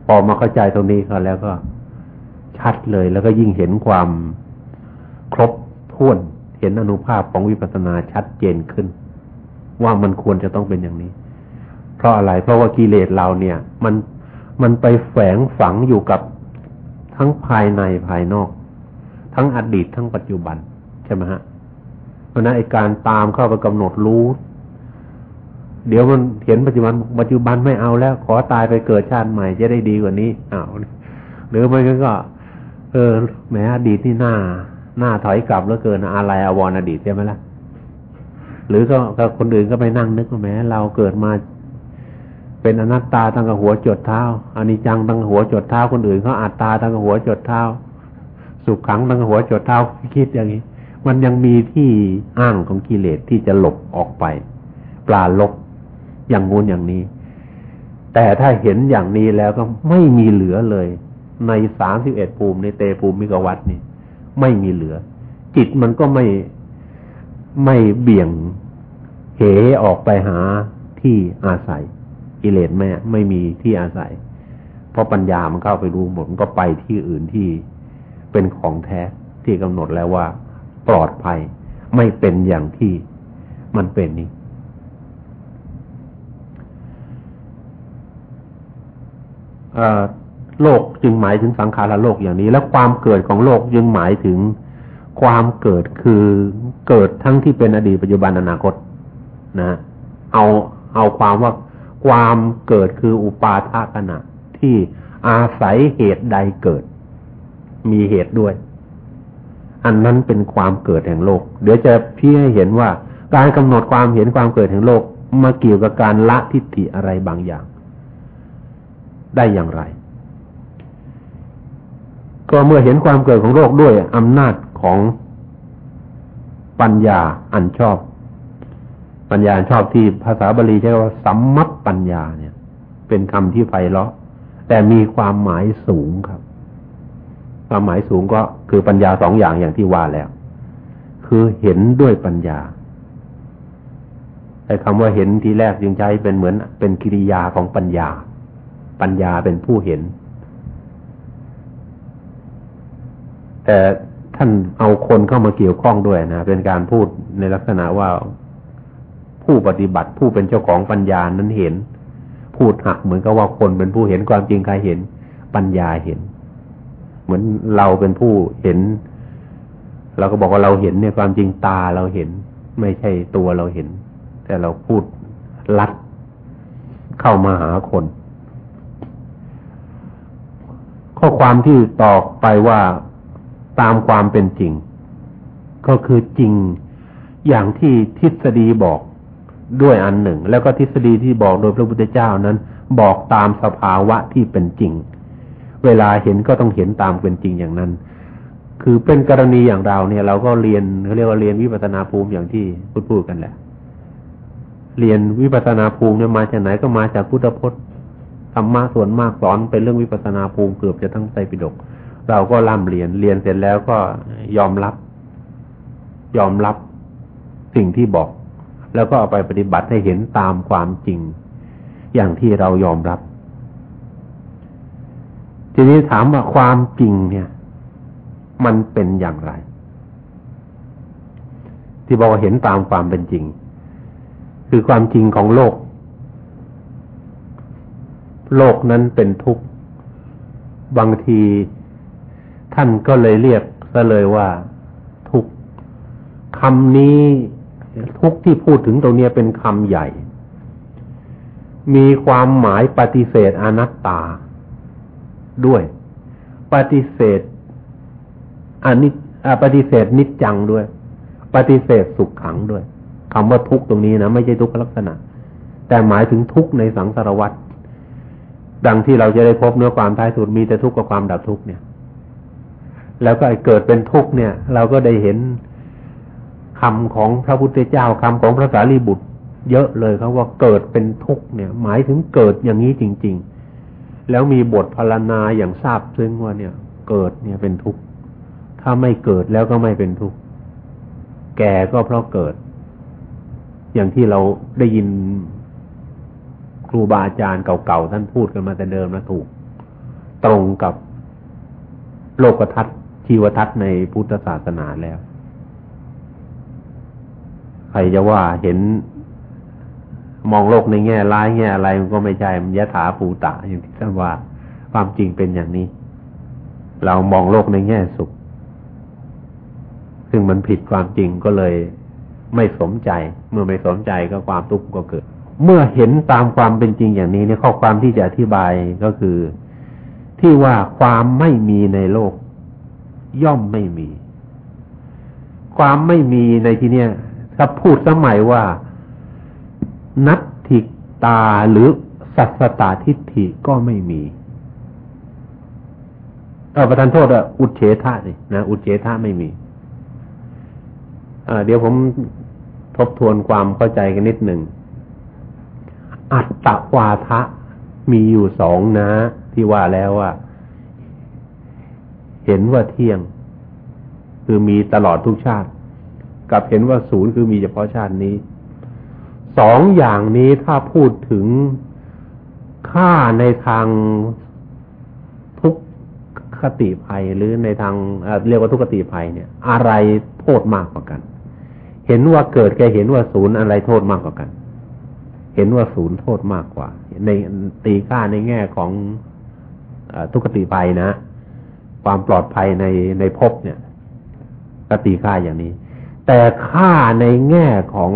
พอมาเข้าใจตรงนี้เขาแล้วก็ชัดเลยแล้วก็ยิ่งเห็นความ รบถ้วนเห็นอนุภาพของวิปัสสนาชัดเจนขึ้น ว่ามันควรจะต้องเป็นอย่างนี้ เพราะอะไร เพราะว่ากิเลสเราเนี่ย มันมันไปแฝงฝังอยู่กับทั้งภายในภายนอก ทั้งอดีตทั้งปัจจุบันใช่ไหมฮะเพราะนั้นไอการตามเข้าไปกำหนดรู้ เดี๋ยวมันเห็นปัจจุบันปัจจุบันไม่เอาแล้ว ขอตายไปเกิดชาติใหม่จะได้ดีกว่านี้อ้าวหรือไม่ก็ เออแมอดีตที่หน้า หน้าถอยกลับแล้วเกินอะไรอวรอดีตใช่ไหมล่ะ หรือก็คนอื่นก็ไปนั่งนึกว่าแม้เราเกิดมาเป็นอนัตตาตั้งแต่หัวจดเท้าอันนี้จังตั้งหัวจดเท้าคนอื่นเขาอัตตาตั้งแต่หัวจดเท้า สุขขังตั้งแต่หัวจดเท้าคิดอย่างนี้ มันยังมีที่อ้างของกิเลสที่จะหลบออกไป ปลาลบอย่างงูนอย่างนี้ แต่ถ้าเห็นอย่างนี้แล้วก็ไม่มีเหลือเลย ในสามสิบเอ็ดภูมิในเตภูมิกวัตนี่ ไม่มีเหลือ จิตมันก็ไม่ไม่เบี่ยงเหออกไปหาที่อาศัยกิเลสไม่ไม่มีที่อาศัย เพราะปัญญามันเข้าไปรู้หมดก็ไปที่อื่นที่เป็นของแท้ที่กำหนดแล้วว่า ปลอดภัยไม่เป็นอย่างที่มันเป็นนี้ โลกจึงหมายถึงสังขารโลกอย่างนี้ และความเกิดของโลกจึงหมายถึงความเกิดคือเกิดทั้งที่เป็นอดีตปัจจุบันอนาคตนะเอาเอาความว่าความเกิดคืออุปาทขณะที่อาศัยเหตุใดเกิด มีเหตุด้วย อันนั้นเป็นความเกิดแห่งโลก เดี๋ยวจะพี่ให้เห็นว่า การกำหนดความเห็นความเกิดแห่งโลกมาเกี่ยวกับการละทิฏฐิอะไรบางอย่าง ได้อย่างไร ก็เมื่อเห็นความเกิดของโลกด้วยอำนาจของปัญญาอันชอบ ปัญญาชอบที่ภาษาบาลีใช้ว่าสัมมัปปัญญาเนี่ย เป็นคำที่ไพเราะ แต่มีความหมายสูงครับ ความหมายสูงก็คือปัญญาสองอย่างอย่างที่ว่าแล้ว คือเห็นด้วยปัญญาไอ้คำว่าเห็นทีแรกจึงใช้เป็นเหมือนเป็นกิริยาของปัญญา ปัญญาเป็นผู้เห็น แต่ท่านเอาคนเข้ามาเกี่ยวข้องด้วยนะเป็นการพูดในลักษณะว่าผู้ปฏิบัติผู้เป็นเจ้าของปัญญานั้นเห็น พูดหักเหมือนกับว่าคนเป็นผู้เห็นความจริงใครเห็น ปัญญาเห็น เหมือนเราเป็นผู้เห็นเราก็บอกว่าเราเห็นเนี่ยความจริงตาเราเห็น ไม่ใช่ตัวเราเห็น แต่เราพูดลัดเข้ามาหาคน ข้อความที่ตอบไปว่า ตามความเป็นจริง ก็คือจริงอย่างที่ทฤษฎีบอกด้วยอันหนึ่ง แล้วก็ทฤษฎีที่บอกโดยพระพุทธเจ้านั้น บอกตามสภาวะที่เป็นจริง เวลาเห็นก็ต้องเห็นตามเป็นจริงอย่างนั้น คือเป็นกรณีอย่างเราเนี่ยเราก็เรียนเขาเรียกว่าเรียนวิปัสนาภูมิอย่างที่พูดพูดกันแหละ เรียนวิปัสนาภูมิเนี่ยมาจากไหนก็มาจากพุทธพจน์ธรรมะส่วนมากสอนเป็นเรื่องวิปัสนาภูมิเกือบจะทั้งไตรปิฎก เราก็ร่ำเรียน เรียนเสร็จแล้วก็ยอมรับ ยอมรับสิ่งที่บอก แล้วก็เอาไปปฏิบัติให้เห็นตามความจริง อย่างที่เรายอมรับ ทีนี้ถามว่าความจริงเนี่ย มันเป็นอย่างไร ที่บอกว่าเห็นตามความเป็นจริง คือความจริงของโลก โลกนั้นเป็นทุกข์บางที ท่านก็เลยเรียกซะเลยว่าทุกคำนี้ทุกที่พูดถึงตรงนี้เป็นคำใหญ่ มีความหมายปฏิเสธอนัตตา ด้วย ปฏิเสธอนิปฏิเสธนิจจังด้วย ปฏิเสธสุขขังด้วยคำว่าทุกตรงนี้นะไม่ใช่ทุกลักษณะ แต่หมายถึงทุกในสังสารวัฏดังที่เราจะได้พบเนื้อความท้ายสุดมีแต่ทุกข์กับความดับทุกข์เนี่ย แล้วก็เกิดเป็นทุกข์เนี่ย เราก็ได้เห็นคำของพระพุทธเจ้าคำของพระสารีบุตร เยอะเลยเขาว่าเกิดเป็นทุกข์เนี่ย หมายถึงเกิดอย่างนี้จริง ๆ แล้วมีบทพรรณนาอย่างทราบซึ้งว่าเนี่ย เกิดเนี่ยเป็นทุกข์ถ้าไม่เกิดแล้วก็ไม่เป็นทุกข์แก่ก็เพราะเกิด อย่างที่เราได้ยินครูบาอาจารย์เก่าๆท่านพูดกันมาแต่เดิมนะถูก ตรงกับโลกทัศน์ ชีวทัศน์ในพุทธศาสนาแล้ว ใครจะว่าเห็นมองโลกในแง่ร้ายแง่อะไรมันก็ไม่ใช่มันยะถาภูตะอย่างที่ท่านว่าความจริงเป็นอย่างนี้ เรามองโลกในแง่สุข ซึ่งมันผิดความจริงก็เลยไม่สมใจ เมื่อไม่สมใจก็ความทุกข์ก็เกิด เมื่อเห็นตามความเป็นจริงอย่างนี้เนี่ยข้อความที่จะอธิบายก็คือที่ว่าความไม่มีในโลก ย่อมไม่มี ความไม่มีในที่เนี้ยถ้าพูดสมัยว่า นัตถิตาหรือสัสตาทิฏฐิก็ไม่มีเออประทานโทษอะอุเฉทะสินะอุเฉทะไม่มีเดี๋ยวผมทบทวนความเข้าใจกันนิดหนึ่ง อัตตวาทะมีอยู่สองนะ ที่ว่าแล้วว่า เห็นว่าเที่ยง คือมีตลอดทุกชาติ กับเห็นว่าศูนย์คือมีเฉพาะชาตินี้ สองอย่างนี้ถ้าพูดถึงค่าในทางทุกคติภัยหรือในทางเรียกว่าทุกขติภัยเนี่ย อะไรโทษมากกว่ากัน เห็นว่าเกิดแกเห็นว่าศูนย์อะไรโทษมากกว่ากัน เห็นว่าศูนย์โทษมากกว่า ในตีค่าในแง่ของอทุกขติภัยนะ ความปลอดภัยในในภพเนี่ยก็ตีค่าอย่างนี้ แต่ค่าในแง่ของ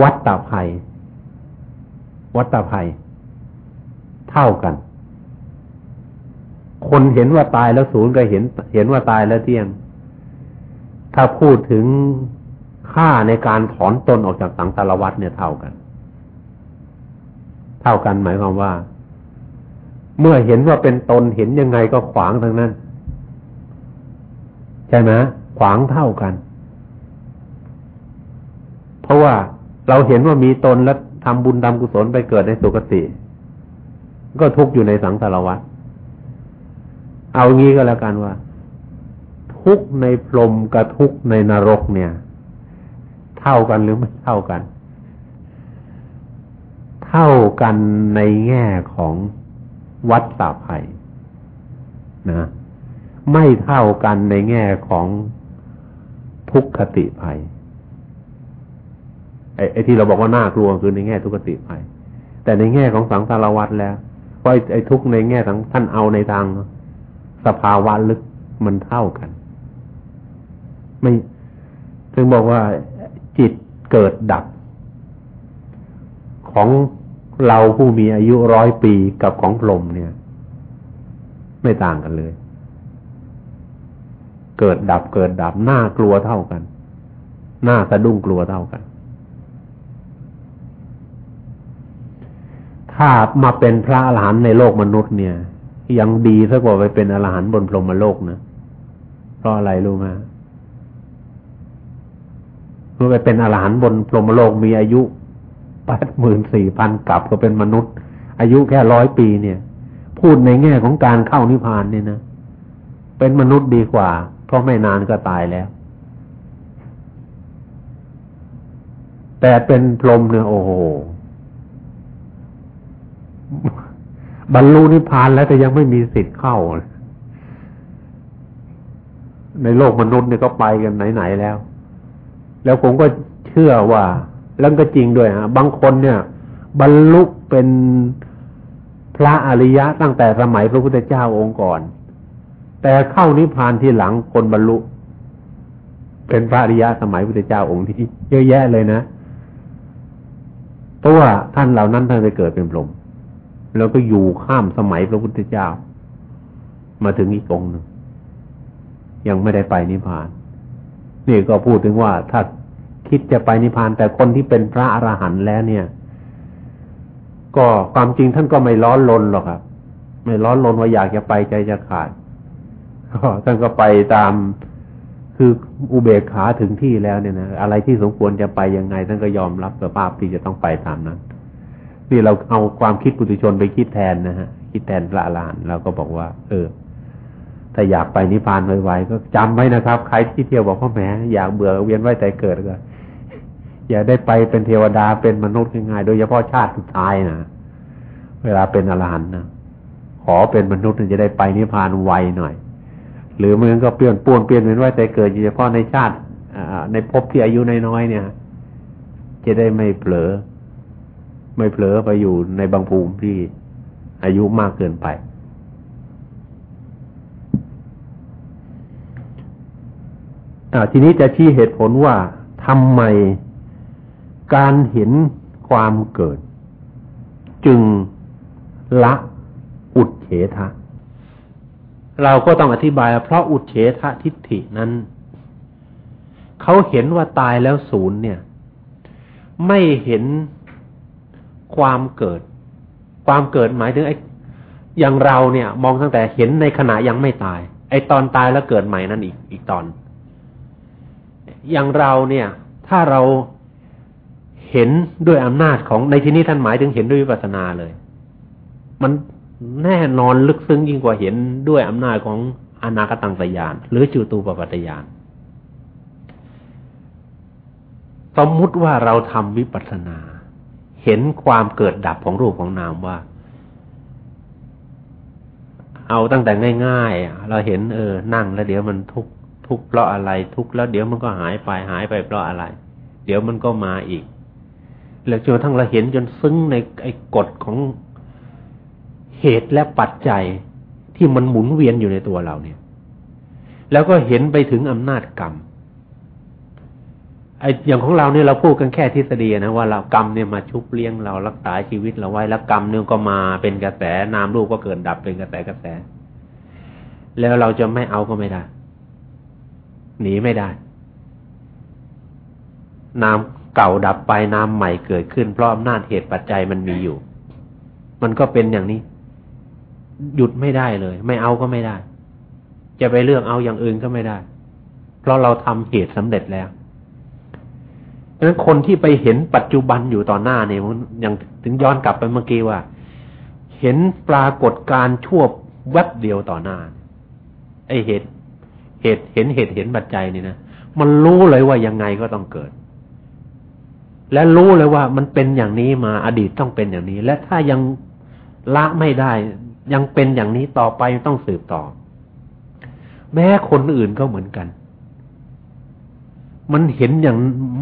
วัตตภัย วัตตภัย เท่ากัน คนเห็นว่าตายแล้วศูนย์ก็เห็น เห็นว่าตายแล้วเที่ยง ถ้าพูดถึงค่าในการถอนตนออกจากสังสารวัฏเนี่ยเท่ากัน เท่ากันหมายความว่า เมื่อเห็นว่าเป็นตนเห็นยังไงก็ขวางทั้งนั้น ใช่ไหมขวางเท่ากัน เพราะว่าเราเห็นว่ามีตนแล้วทำบุญทำกุศลไปเกิดในสุคติ ก็ทุกอยู่ในสังสารวัฏเอางี้ก็แล้วกันว่า ทุกในพรมกับทุกในนรกเนี่ย เท่ากันหรือไม่เท่ากัน เท่ากันในแง่ของ วัฏฏะภัยนะไม่เท่ากันในแง่ของทุกขติภัยไอ้ไอที่เราบอกว่าน่ากลัวคือในแง่ทุกขติภัย แต่ในแง่ของสังสารวัฏแล้วเพราะไอ้ทุกในแง่ทั้งท่านเอาในทางสภาวะลึกมันเท่ากัน ไม่ถึงบอกว่าจิตเกิดดับของ เราผู้มีอายุร้อยปีกับของพรหมเนี่ย ไม่ต่างกันเลย เกิดดับเกิดดับหน้ากลัวเท่ากัน หน้าสะดุ้งกลัวเท่ากัน ถ้ามาเป็นพระอรหันต์ในโลกมนุษย์เนี่ย ยังดีสักกว่าไปเป็นอรหันต์บนพรหมโลกนะเพราะอะไรรู้ไหมเมื่อไปเป็นอรหันต์บนพรหมโลกมีอายุ แปดหมื่นสี่พันกลับก็เป็นมนุษย์ อายุแค่ร้อยปีเนี่ย พูดในแง่ของการเข้านิพพานเนี่ยนะเป็นมนุษย์ดีกว่า เพราะไม่นานก็ตายแล้ว แต่เป็นพรหมเนี่ยโอ้โหบรรลุนิพพานแล้วแต่ยังไม่มีสิทธิ์เข้า ในโลกมนุษย์เนี่ยก็ไปกันไหนๆแล้ว แล้วผมก็เชื่อว่า แล้วก็จริงด้วยฮะบางคนเนี่ย บรรลุเป็นพระอริยะตั้งแต่สมัยพระพุทธเจ้าองค์ก่อน แต่เข้านิพพานที่หลังคนบรรลุ เป็นพระอริยะสมัยพุทธเจ้าองค์ที่เยอะแยะเลยนะเพราะว่าท่านเหล่านั้นท่านไปเกิดเป็นพรหมแล้วก็อยู่ข้ามสมัยพระพุทธเจ้า มาถึงอีกองหนึ่งยังไม่ได้ไปนิพพาน นี่ก็พูดถึงว่าถ้า คิดจะไปนิพพาน แต่คนที่เป็นพระอรหันต์แล้วเนี่ย ก็ความจริงท่านก็ไม่ร้อนลนหรอกครับ ไม่ร้อนลนว่าอยากจะไปใจจะขาดก็ท่านก็ไปตามคืออุเบกขาถึงที่แล้วเนี่ยนะอะไรที่สมควรจะไปยังไงท่านก็ยอมรับสภาพที่จะต้องไปตามนั้นนี่เราเอาความคิดปุถุชนไปคิดแทนนะฮะคิดแทนพระอรหันต์เราก็บอกว่า เออ ถ้าอยากไปนิพพานไวๆก็จำไว้นะครับ ใครที่เที่ยวบอกพ่อแม่อยากเบื่อเวียนว่ายแต่เกิดก็ อย่าได้ไปเป็นเทวดาเป็นมนุษย์ง่ายๆโดยเฉพาะชาติสุดท้ายนะเวลาเป็นอรหันต์นะขอเป็นมนุษย์จะได้ไปนิพพานไวหน่อย หรือมึงก็เปลี่ยนป่วนเปลี่ยนเป็นว่าแต่เกิดเฉพาะในชาติในภพที่อายุน้อยๆเนี่ย จะได้ไม่เผลอ ไม่เผลอไปอยู่ในบางภูมิที่อายุมากเกินไป ทีนี้จะชี้เหตุผลว่าทำไม การเห็นความเกิด จึงละอุดเฉทะ เราก็ต้องอธิบาย เพราะอุดเฉทะทิฏฐินั้น เขาเห็นว่าตายแล้วศูนย์เนี่ย ไม่เห็นความเกิด ความเกิดหมายถึงไอ้อย่างเราเนี่ย มองตั้งแต่เห็นในขณะยังไม่ตาย ไอ้ตอนตายแล้วเกิดใหม่นั่นอีกอีกตอน อย่างเราเนี่ย ถ้าเรา เห็นด้วยอำนาจของในที่นี้ท่านหมายถึงเห็นด้วยวิปัสสนาเลย มันแน่นอนลึกซึ้งยิ่งกว่าเห็นด้วยอำนาจของอนาคตังสยาน หรือจูตูปปัตยานสมมุติว่าเราทำวิปัสสนา เห็นความเกิดดับของรูปของนามว่า เอาตั้งแต่ง่าย ๆ เราเห็นเออ นั่งแล้วเดี๋ยวมันทุกทุกเพราะอะไร ทุกแล้วเดี๋ยวมันก็หายไปหายไปเพราะอะไร เดี๋ยวมันก็มาอีก แล้วจนทั้งเราเห็นจนซึ้งในไอ้กฎของเหตุและปัจจัยที่มันหมุนเวียนอยู่ในตัวเราเนี่ย แล้วก็เห็นไปถึงอำนาจกรรมไอ้อย่างของเราเนี่ยเราพูดกันแค่ทฤษฎีนะว่าเรากรรมเนี่ยมาชุบเลี้ยงเรารักษาชีวิตเราไว้แล้วกรรมเนี่ยก็มาเป็นกระแสนามรูปก็เกิดดับเป็นกระแสกระแส แล้วเราจะไม่เอาก็ไม่ได้ หนีไม่ได้ นาม เก่าดับไปนามใหม่เกิดขึ้นเพราะอำนาจเหตุปัจจัยมันมีอยู่ มันก็เป็นอย่างนี้ หยุดไม่ได้เลย ไม่เอาก็ไม่ได้ จะไปเลือกเอาอย่างอื่นก็ไม่ได้ เพราะเราทำเหตุสำเร็จแล้วดังนั้นคนที่ไปเห็นปัจจุบันอยู่ต่อหน้าเนี่ยมันยังถึงย้อนกลับไปเมื่อกี้ว่า เห็นปรากฏการชั่วแวบเดียวต่อหน้า ไอเหตุ เหตุเห็นเหตุเห็นปัจจัยนี่นะมันรู้เลยว่ายังไงก็ต้องเกิด และรู้เลยว่ามันเป็นอย่างนี้มาอดีตต้องเป็นอย่างนี้ และถ้ายังละไม่ได้ ยังเป็นอย่างนี้ต่อไปต้องสืบต่อ แม้คนอื่นก็เหมือนกัน มันเห็นอย่าง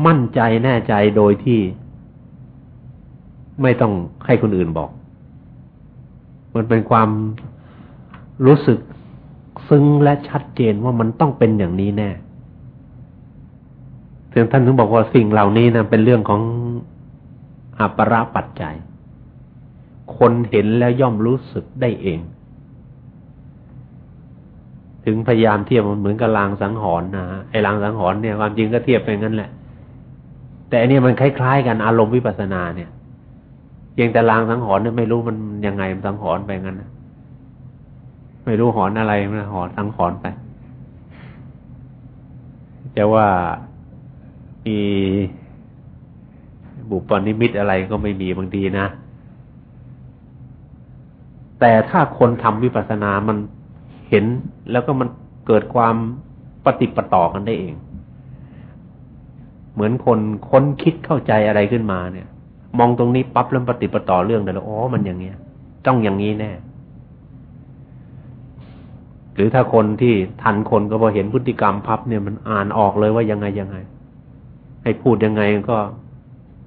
มั่นใจแน่ใจโดยที่ ไม่ต้องให้คนอื่นบอก มันเป็นความรู้สึกซึ้งและชัดเจนว่ามันต้องเป็นอย่างนี้แน่ ถึงท่านถึงบอกว่าสิ่งเหล่านี้นะเป็นเรื่องของอัปราปัจจัย คนเห็นแล้วย่อมรู้สึกได้เอง ถึงพยายามเทียบมันเหมือนกับลางสังหรณ์นะไอ้ลางสังหรณ์เนี่ยความจริงก็เทียบไปงั้นแหละ แต่อันนี้มันคล้ายๆ กันอารมณ์วิปัสสนาเนี่ยเพียงแต่ลางสังหรณ์เนี่ยไม่รู้มันยังไงมันสังหรณ์ไปงั้นนะไม่รู้หอนอะไรมันหอนสังหรณ์ไปจะว่า มีบุปนิมิตอะไรก็ไม่มีบางทีนะ แต่ถ้าคนทำวิปัสสนา มันเห็นแล้วก็มันเกิดความปฏิปต่อกันได้เอง เหมือนคนค้นคิดเข้าใจอะไรขึ้นมาเนี่ย มองตรงนี้ปั๊บแล้วปฏิปต่อเรื่องได้แล้วอ๋อมันอย่างเงี้ย ต้องอย่างนี้แน่หรือถ้าคนที่ทันคนก็พอเห็นพฤติกรรมพับเนี่ยมันอ่านออกเลยว่ายังไงยังไง ให้พูดยังไงก็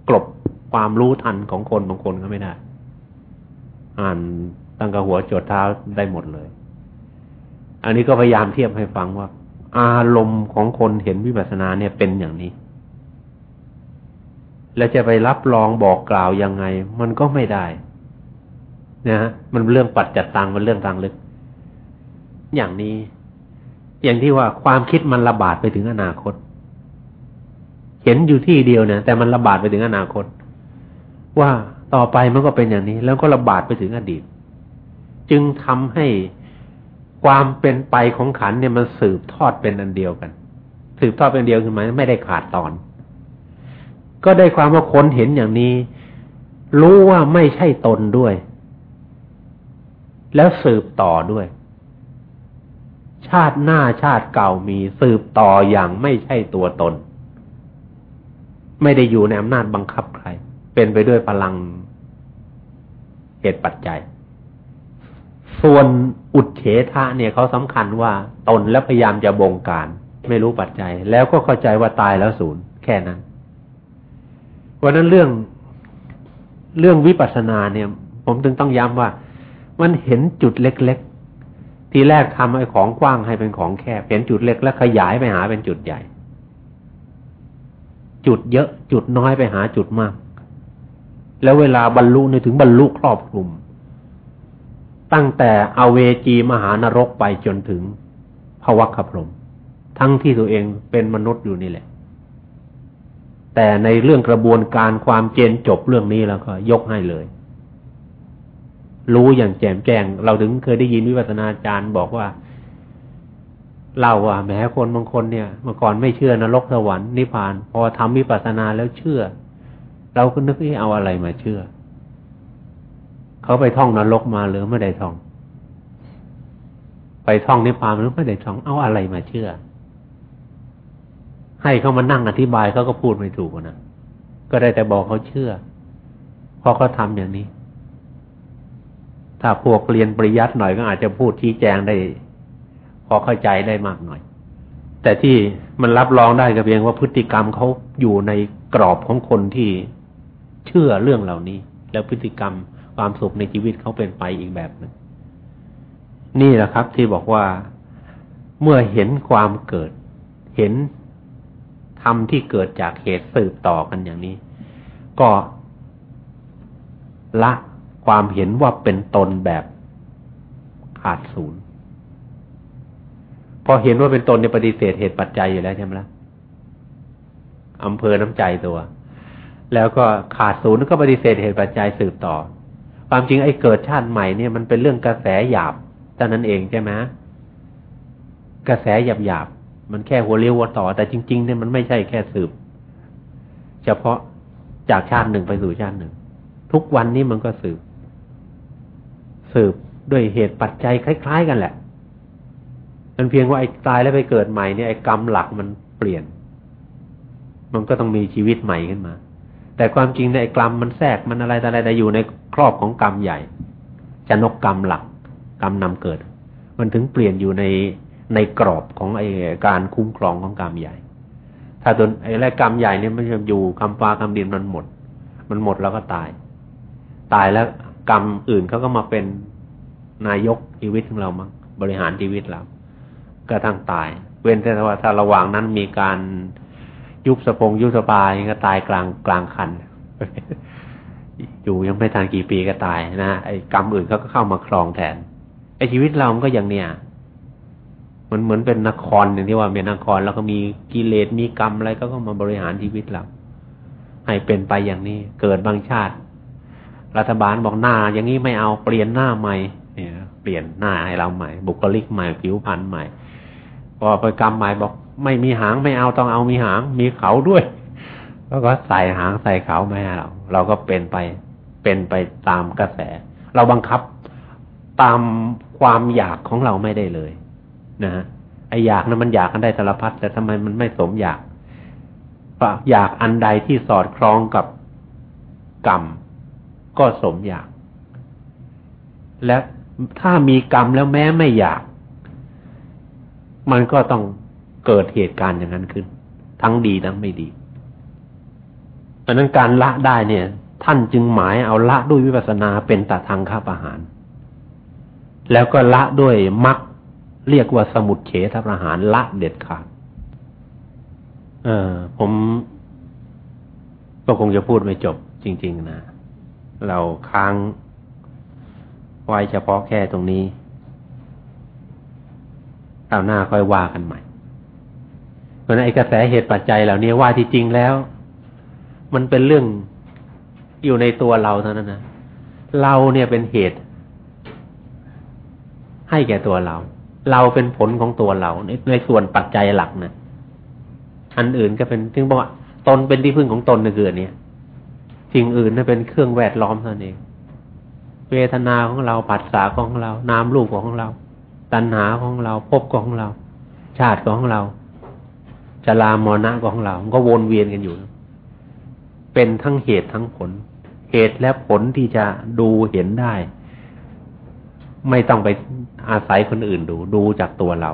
กลบความรู้ทันของคนบางคนก็ไม่ได้อ่านตั้งกระหัวจดเท้าได้หมดเลย อันนี้ก็พยายามเทียบให้ฟังว่า อารมณ์ของคนเห็นวิปัสสนาเนี่ยเป็นอย่างนี้ แล้วจะไปรับรองบอกกล่าวยังไง มันก็ไม่ได้นะฮะมันเรื่องปัจจัดตังมันเรื่องทางลึก อย่างนี้ อย่างที่ว่าความคิดมันระบาดไปถึงอนาคต เห็นอยู่ที่เดียวเนี่ย แต่มันระบาดไปถึงอนาคต ว่าต่อไปมันก็เป็นอย่างนี้ แล้วก็ระบาดไปถึงอดีต จึงทำให้ความเป็นไปของขันเนี่ยมันสืบทอดเป็นอันเดียวกัน สืบทอดเป็นเดียวคือหมายไม่ได้ขาดตอน ก็ได้ความว่าคนเห็นอย่างนี้ รู้ว่าไม่ใช่ตนด้วย แล้วสืบต่อด้วย ชาติหน้าชาติเก่ามีสืบต่ออย่างไม่ใช่ตัวตน ไม่ได้อยู่ในอำนาจบังคับใคร เป็นไปด้วยพลังเหตุปัจจัย ส่วนอุดเฉทะเนี่ยเขาสำคัญว่าตนและพยายามจะบงการ ไม่รู้ปัจจัย แล้วก็เข้าใจว่าตายแล้วศูนย์แค่นั้นวันนั้นเรื่องเรื่องวิปัสสนาเนี่ย ผมถึงต้องย้ำว่า มันเห็นจุดเล็กทีแรกทำไอ้ของกว้างให้เป็นของแคบเห็นจุดเล็กแล้วขยายไปหาเป็นจุดใหญ่ จุดเยอะ จุดน้อยไปหาจุดมาก แล้วเวลาบรรลุเนี่ยถึงบรรลุครอบคลุม ตั้งแต่อเวจีมหานรกไปจนถึงภวัคคพรมทั้งที่ตัวเองเป็นมนุษย์อยู่นี่แหละ แต่ในเรื่องกระบวนการความเจนจบเรื่องนี้แล้วก็ ยกให้เลย รู้อย่างแจ่มแจ้ง เราถึงเคยได้ยินวิปัสสนาจารย์บอกว่า เล่าว่าแม้คนบางคนเนี่ยเมื่อก่อนไม่เชื่อนรกสวรรค์นิพพาน พอทำวิปัสสนาแล้วเชื่อ เราก็นึกว่าเอาอะไรมาเชื่อ เขาไปท่องนรกมาหรือไม่ได้ท่อง ไปท่องนิพพานหรือไม่ได้ท่องเอาอะไรมาเชื่อ ให้เขามานั่งอธิบายเขาก็พูดไม่ถูกนะก็ได้แต่บอกเขาเชื่อเพราะเขาทำอย่างนี้ ถ้าพวกเรียนปริยัติหน่อยก็อาจจะพูดชี้แจงได้ พอเข้าใจได้มากหน่อย แต่ที่มันรับรองได้ก็เพียงว่าพฤติกรรมเขาอยู่ในกรอบของคนที่เชื่อเรื่องเหล่านี้ แล้วพฤติกรรมความสุขในชีวิตเขาเป็นไปอีกแบบนึงนี่แหละครับที่บอกว่าเมื่อเห็นความเกิด เห็นธรรมที่เกิดจากเหตุสืบต่อกันอย่างนี้ ก็ละความเห็นว่าเป็นตนแบบขาดศูนย์ พอเห็นว่าเป็นตนในปฏิเสธเหตุปัจจัยอยู่แล้วใช่ไหมล่ะอำเภอน้ำใจตัว แล้วก็ขาดศูนย์ก็ปฏิเสธเหตุปัจจัยสืบต่อ ความจริงไอ้เกิดชาติใหม่เนี่ยมันเป็นเรื่องกระแสหยาบแต่นั้นเองใช่ไหมกระแสหยาบหยาบมันแค่หัวเลี้ยวหัวต่อ แต่จริงๆเนี่ยมันไม่ใช่แค่สืบ เฉพาะจากชาติหนึ่งไปสู่ชาติหนึ่ง ทุกวันนี้มันก็สืบ สืบด้วยเหตุปัจจัยคล้าย ๆ กันแหละ มันเพียงว่าไอ้ตายแล้วไปเกิดใหม่เนี่ยไอ้กรรมหลักมันเปลี่ยน มันก็ต้องมีชีวิตใหม่ขึ้นมา แต่ความจริงในไอ้กรรมมันแทรกมันอะไรแต่อะไรแต่อยู่ในครอบของกรรมใหญ่จะนกกรรมหลัก กรรมนำเกิด มันถึงเปลี่ยนอยู่ในในกรอบของไอ้การคุ้มครองของกรรมใหญ่ ถ้าตัวไอ้แรกกรรมใหญ่เนี่ยมันจะอยู่กรรมฟ้ากรรมดินมันหมด มันหมดแล้วก็ตาย ตายแล้วกรรมอื่นเขาก็มาเป็นนายกชีวิตของเรามั้งบริหารชีวิตเรา ก็ทั้งตาย เว้นแต่ว่าถ้าระหว่างนั้นมีการยุบสะพงยุบสปายก็ตายกลางกลางคัน อยู่ยังไม่ทันกี่ปีก็ตายนะไอ้กรรมอื่นเขาก็เข้ามาครองแทนไอ้ชีวิตเรามันก็อย่างเนี้ยมันเหมือนเป็นนครอย่างที่ว่าเป็นนครแล้วก็มีกิเลสมีกรรมอะไรก็ก็มาบริหารชีวิตเราให้เป็นไปอย่างนี้ เกิดบางชาติ รัฐบาลบอกหน้า อย่างนี้ไม่เอาเปลี่ยนหน้าใหม่เนี่ยเปลี่ยนหน้าให้เราใหม่ บุคลิกใหม่ผิวพรรณใหม่ พอไปกรรมใหม่บอก ไม่มีหางไม่เอาต้องเอามีหาง มีเขาด้วยแล้วก็ใส่หางใส่เขาไม่ให้เรา เราก็เป็นไปเป็นไปตามกระแส เราบังคับตามความอยากของเราไม่ได้เลยนะฮะไออยากนั้นมันอยากกันได้สารพัดแต่ทำไมมันไม่สมอยากอยากอันใดที่สอดคล้องกับกรรม ก็สมอยาก และถ้ามีกรรมแล้วแม้ไม่อยาก มันก็ต้องเกิดเหตุการณ์อย่างนั้นขึ้น ทั้งดีทั้งไม่ดีดังนั้นการละได้เนี่ย ท่านจึงหมายเอาละด้วยวิปัสสนาเป็นตทางข้าประหาร แล้วก็ละด้วยมักเรียกว่าสมุดเฉทประหารละเด็ดขาดเออผมก็คงจะพูดไม่จบจริง ๆ นะ เราค้างไว้เฉพาะแค่ตรงนี้ เอาหน้าค่อยว่ากันใหม่ เพราะนั้นไอ้กระแสเหตุปัจจัยเหล่านี้ว่าที่จริงแล้ว มันเป็นเรื่องอยู่ในตัวเราเท่านั้นนะเราเนี่ยเป็นเหตุ ให้แก่ตัวเรา เราเป็นผลของตัวเราในในส่วนปัจจัยหลักนะอันอื่นก็เป็นถึงบอกว่าตนเป็นที่พึ่งของตนในเกิดเนี่ยสิ่งอื่นนั่นเป็นเครื่องแวดล้อมเท่านั้นเอง เวทนาของเราปัสสาของเรา นามรูปของเรา ตัณหาของเราภพของเรา ชาติของเราจรามรณะของเรา ก็วนเวียนกันอยู่ เป็นทั้งเหตุทั้งผล เหตุและผลที่จะดูเห็นได้ ไม่ต้องไปอาศัยคนอื่นดู ดูจากตัวเรา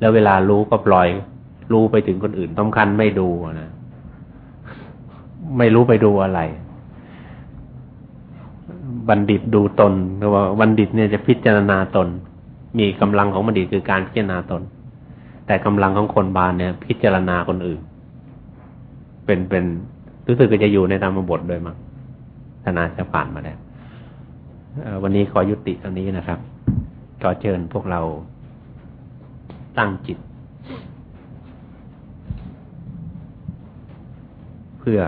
แล้วเวลารู้ก็ปล่อย รู้ไปถึงคนอื่นต้องคันไม่ดูนะไม่รู้ไปดูอะไร บัณฑิตดูตนหรือว่าบัณฑิตเนี่ยจะพิจารณาตน มีกำลังของบัณฑิตคือการพิจารณาตน แต่กำลังของคนบาลเนี่ย พิจารณาคนอื่น เป็นเป็นรู้สึกจะอยู่ในธรรมบทด้วยมั้งธนาจะผ่านมาแล้ววันนี้ขอยุติเท่านี้นะครับ ขอเชิญพวกเราตั้งจิต เพื่อ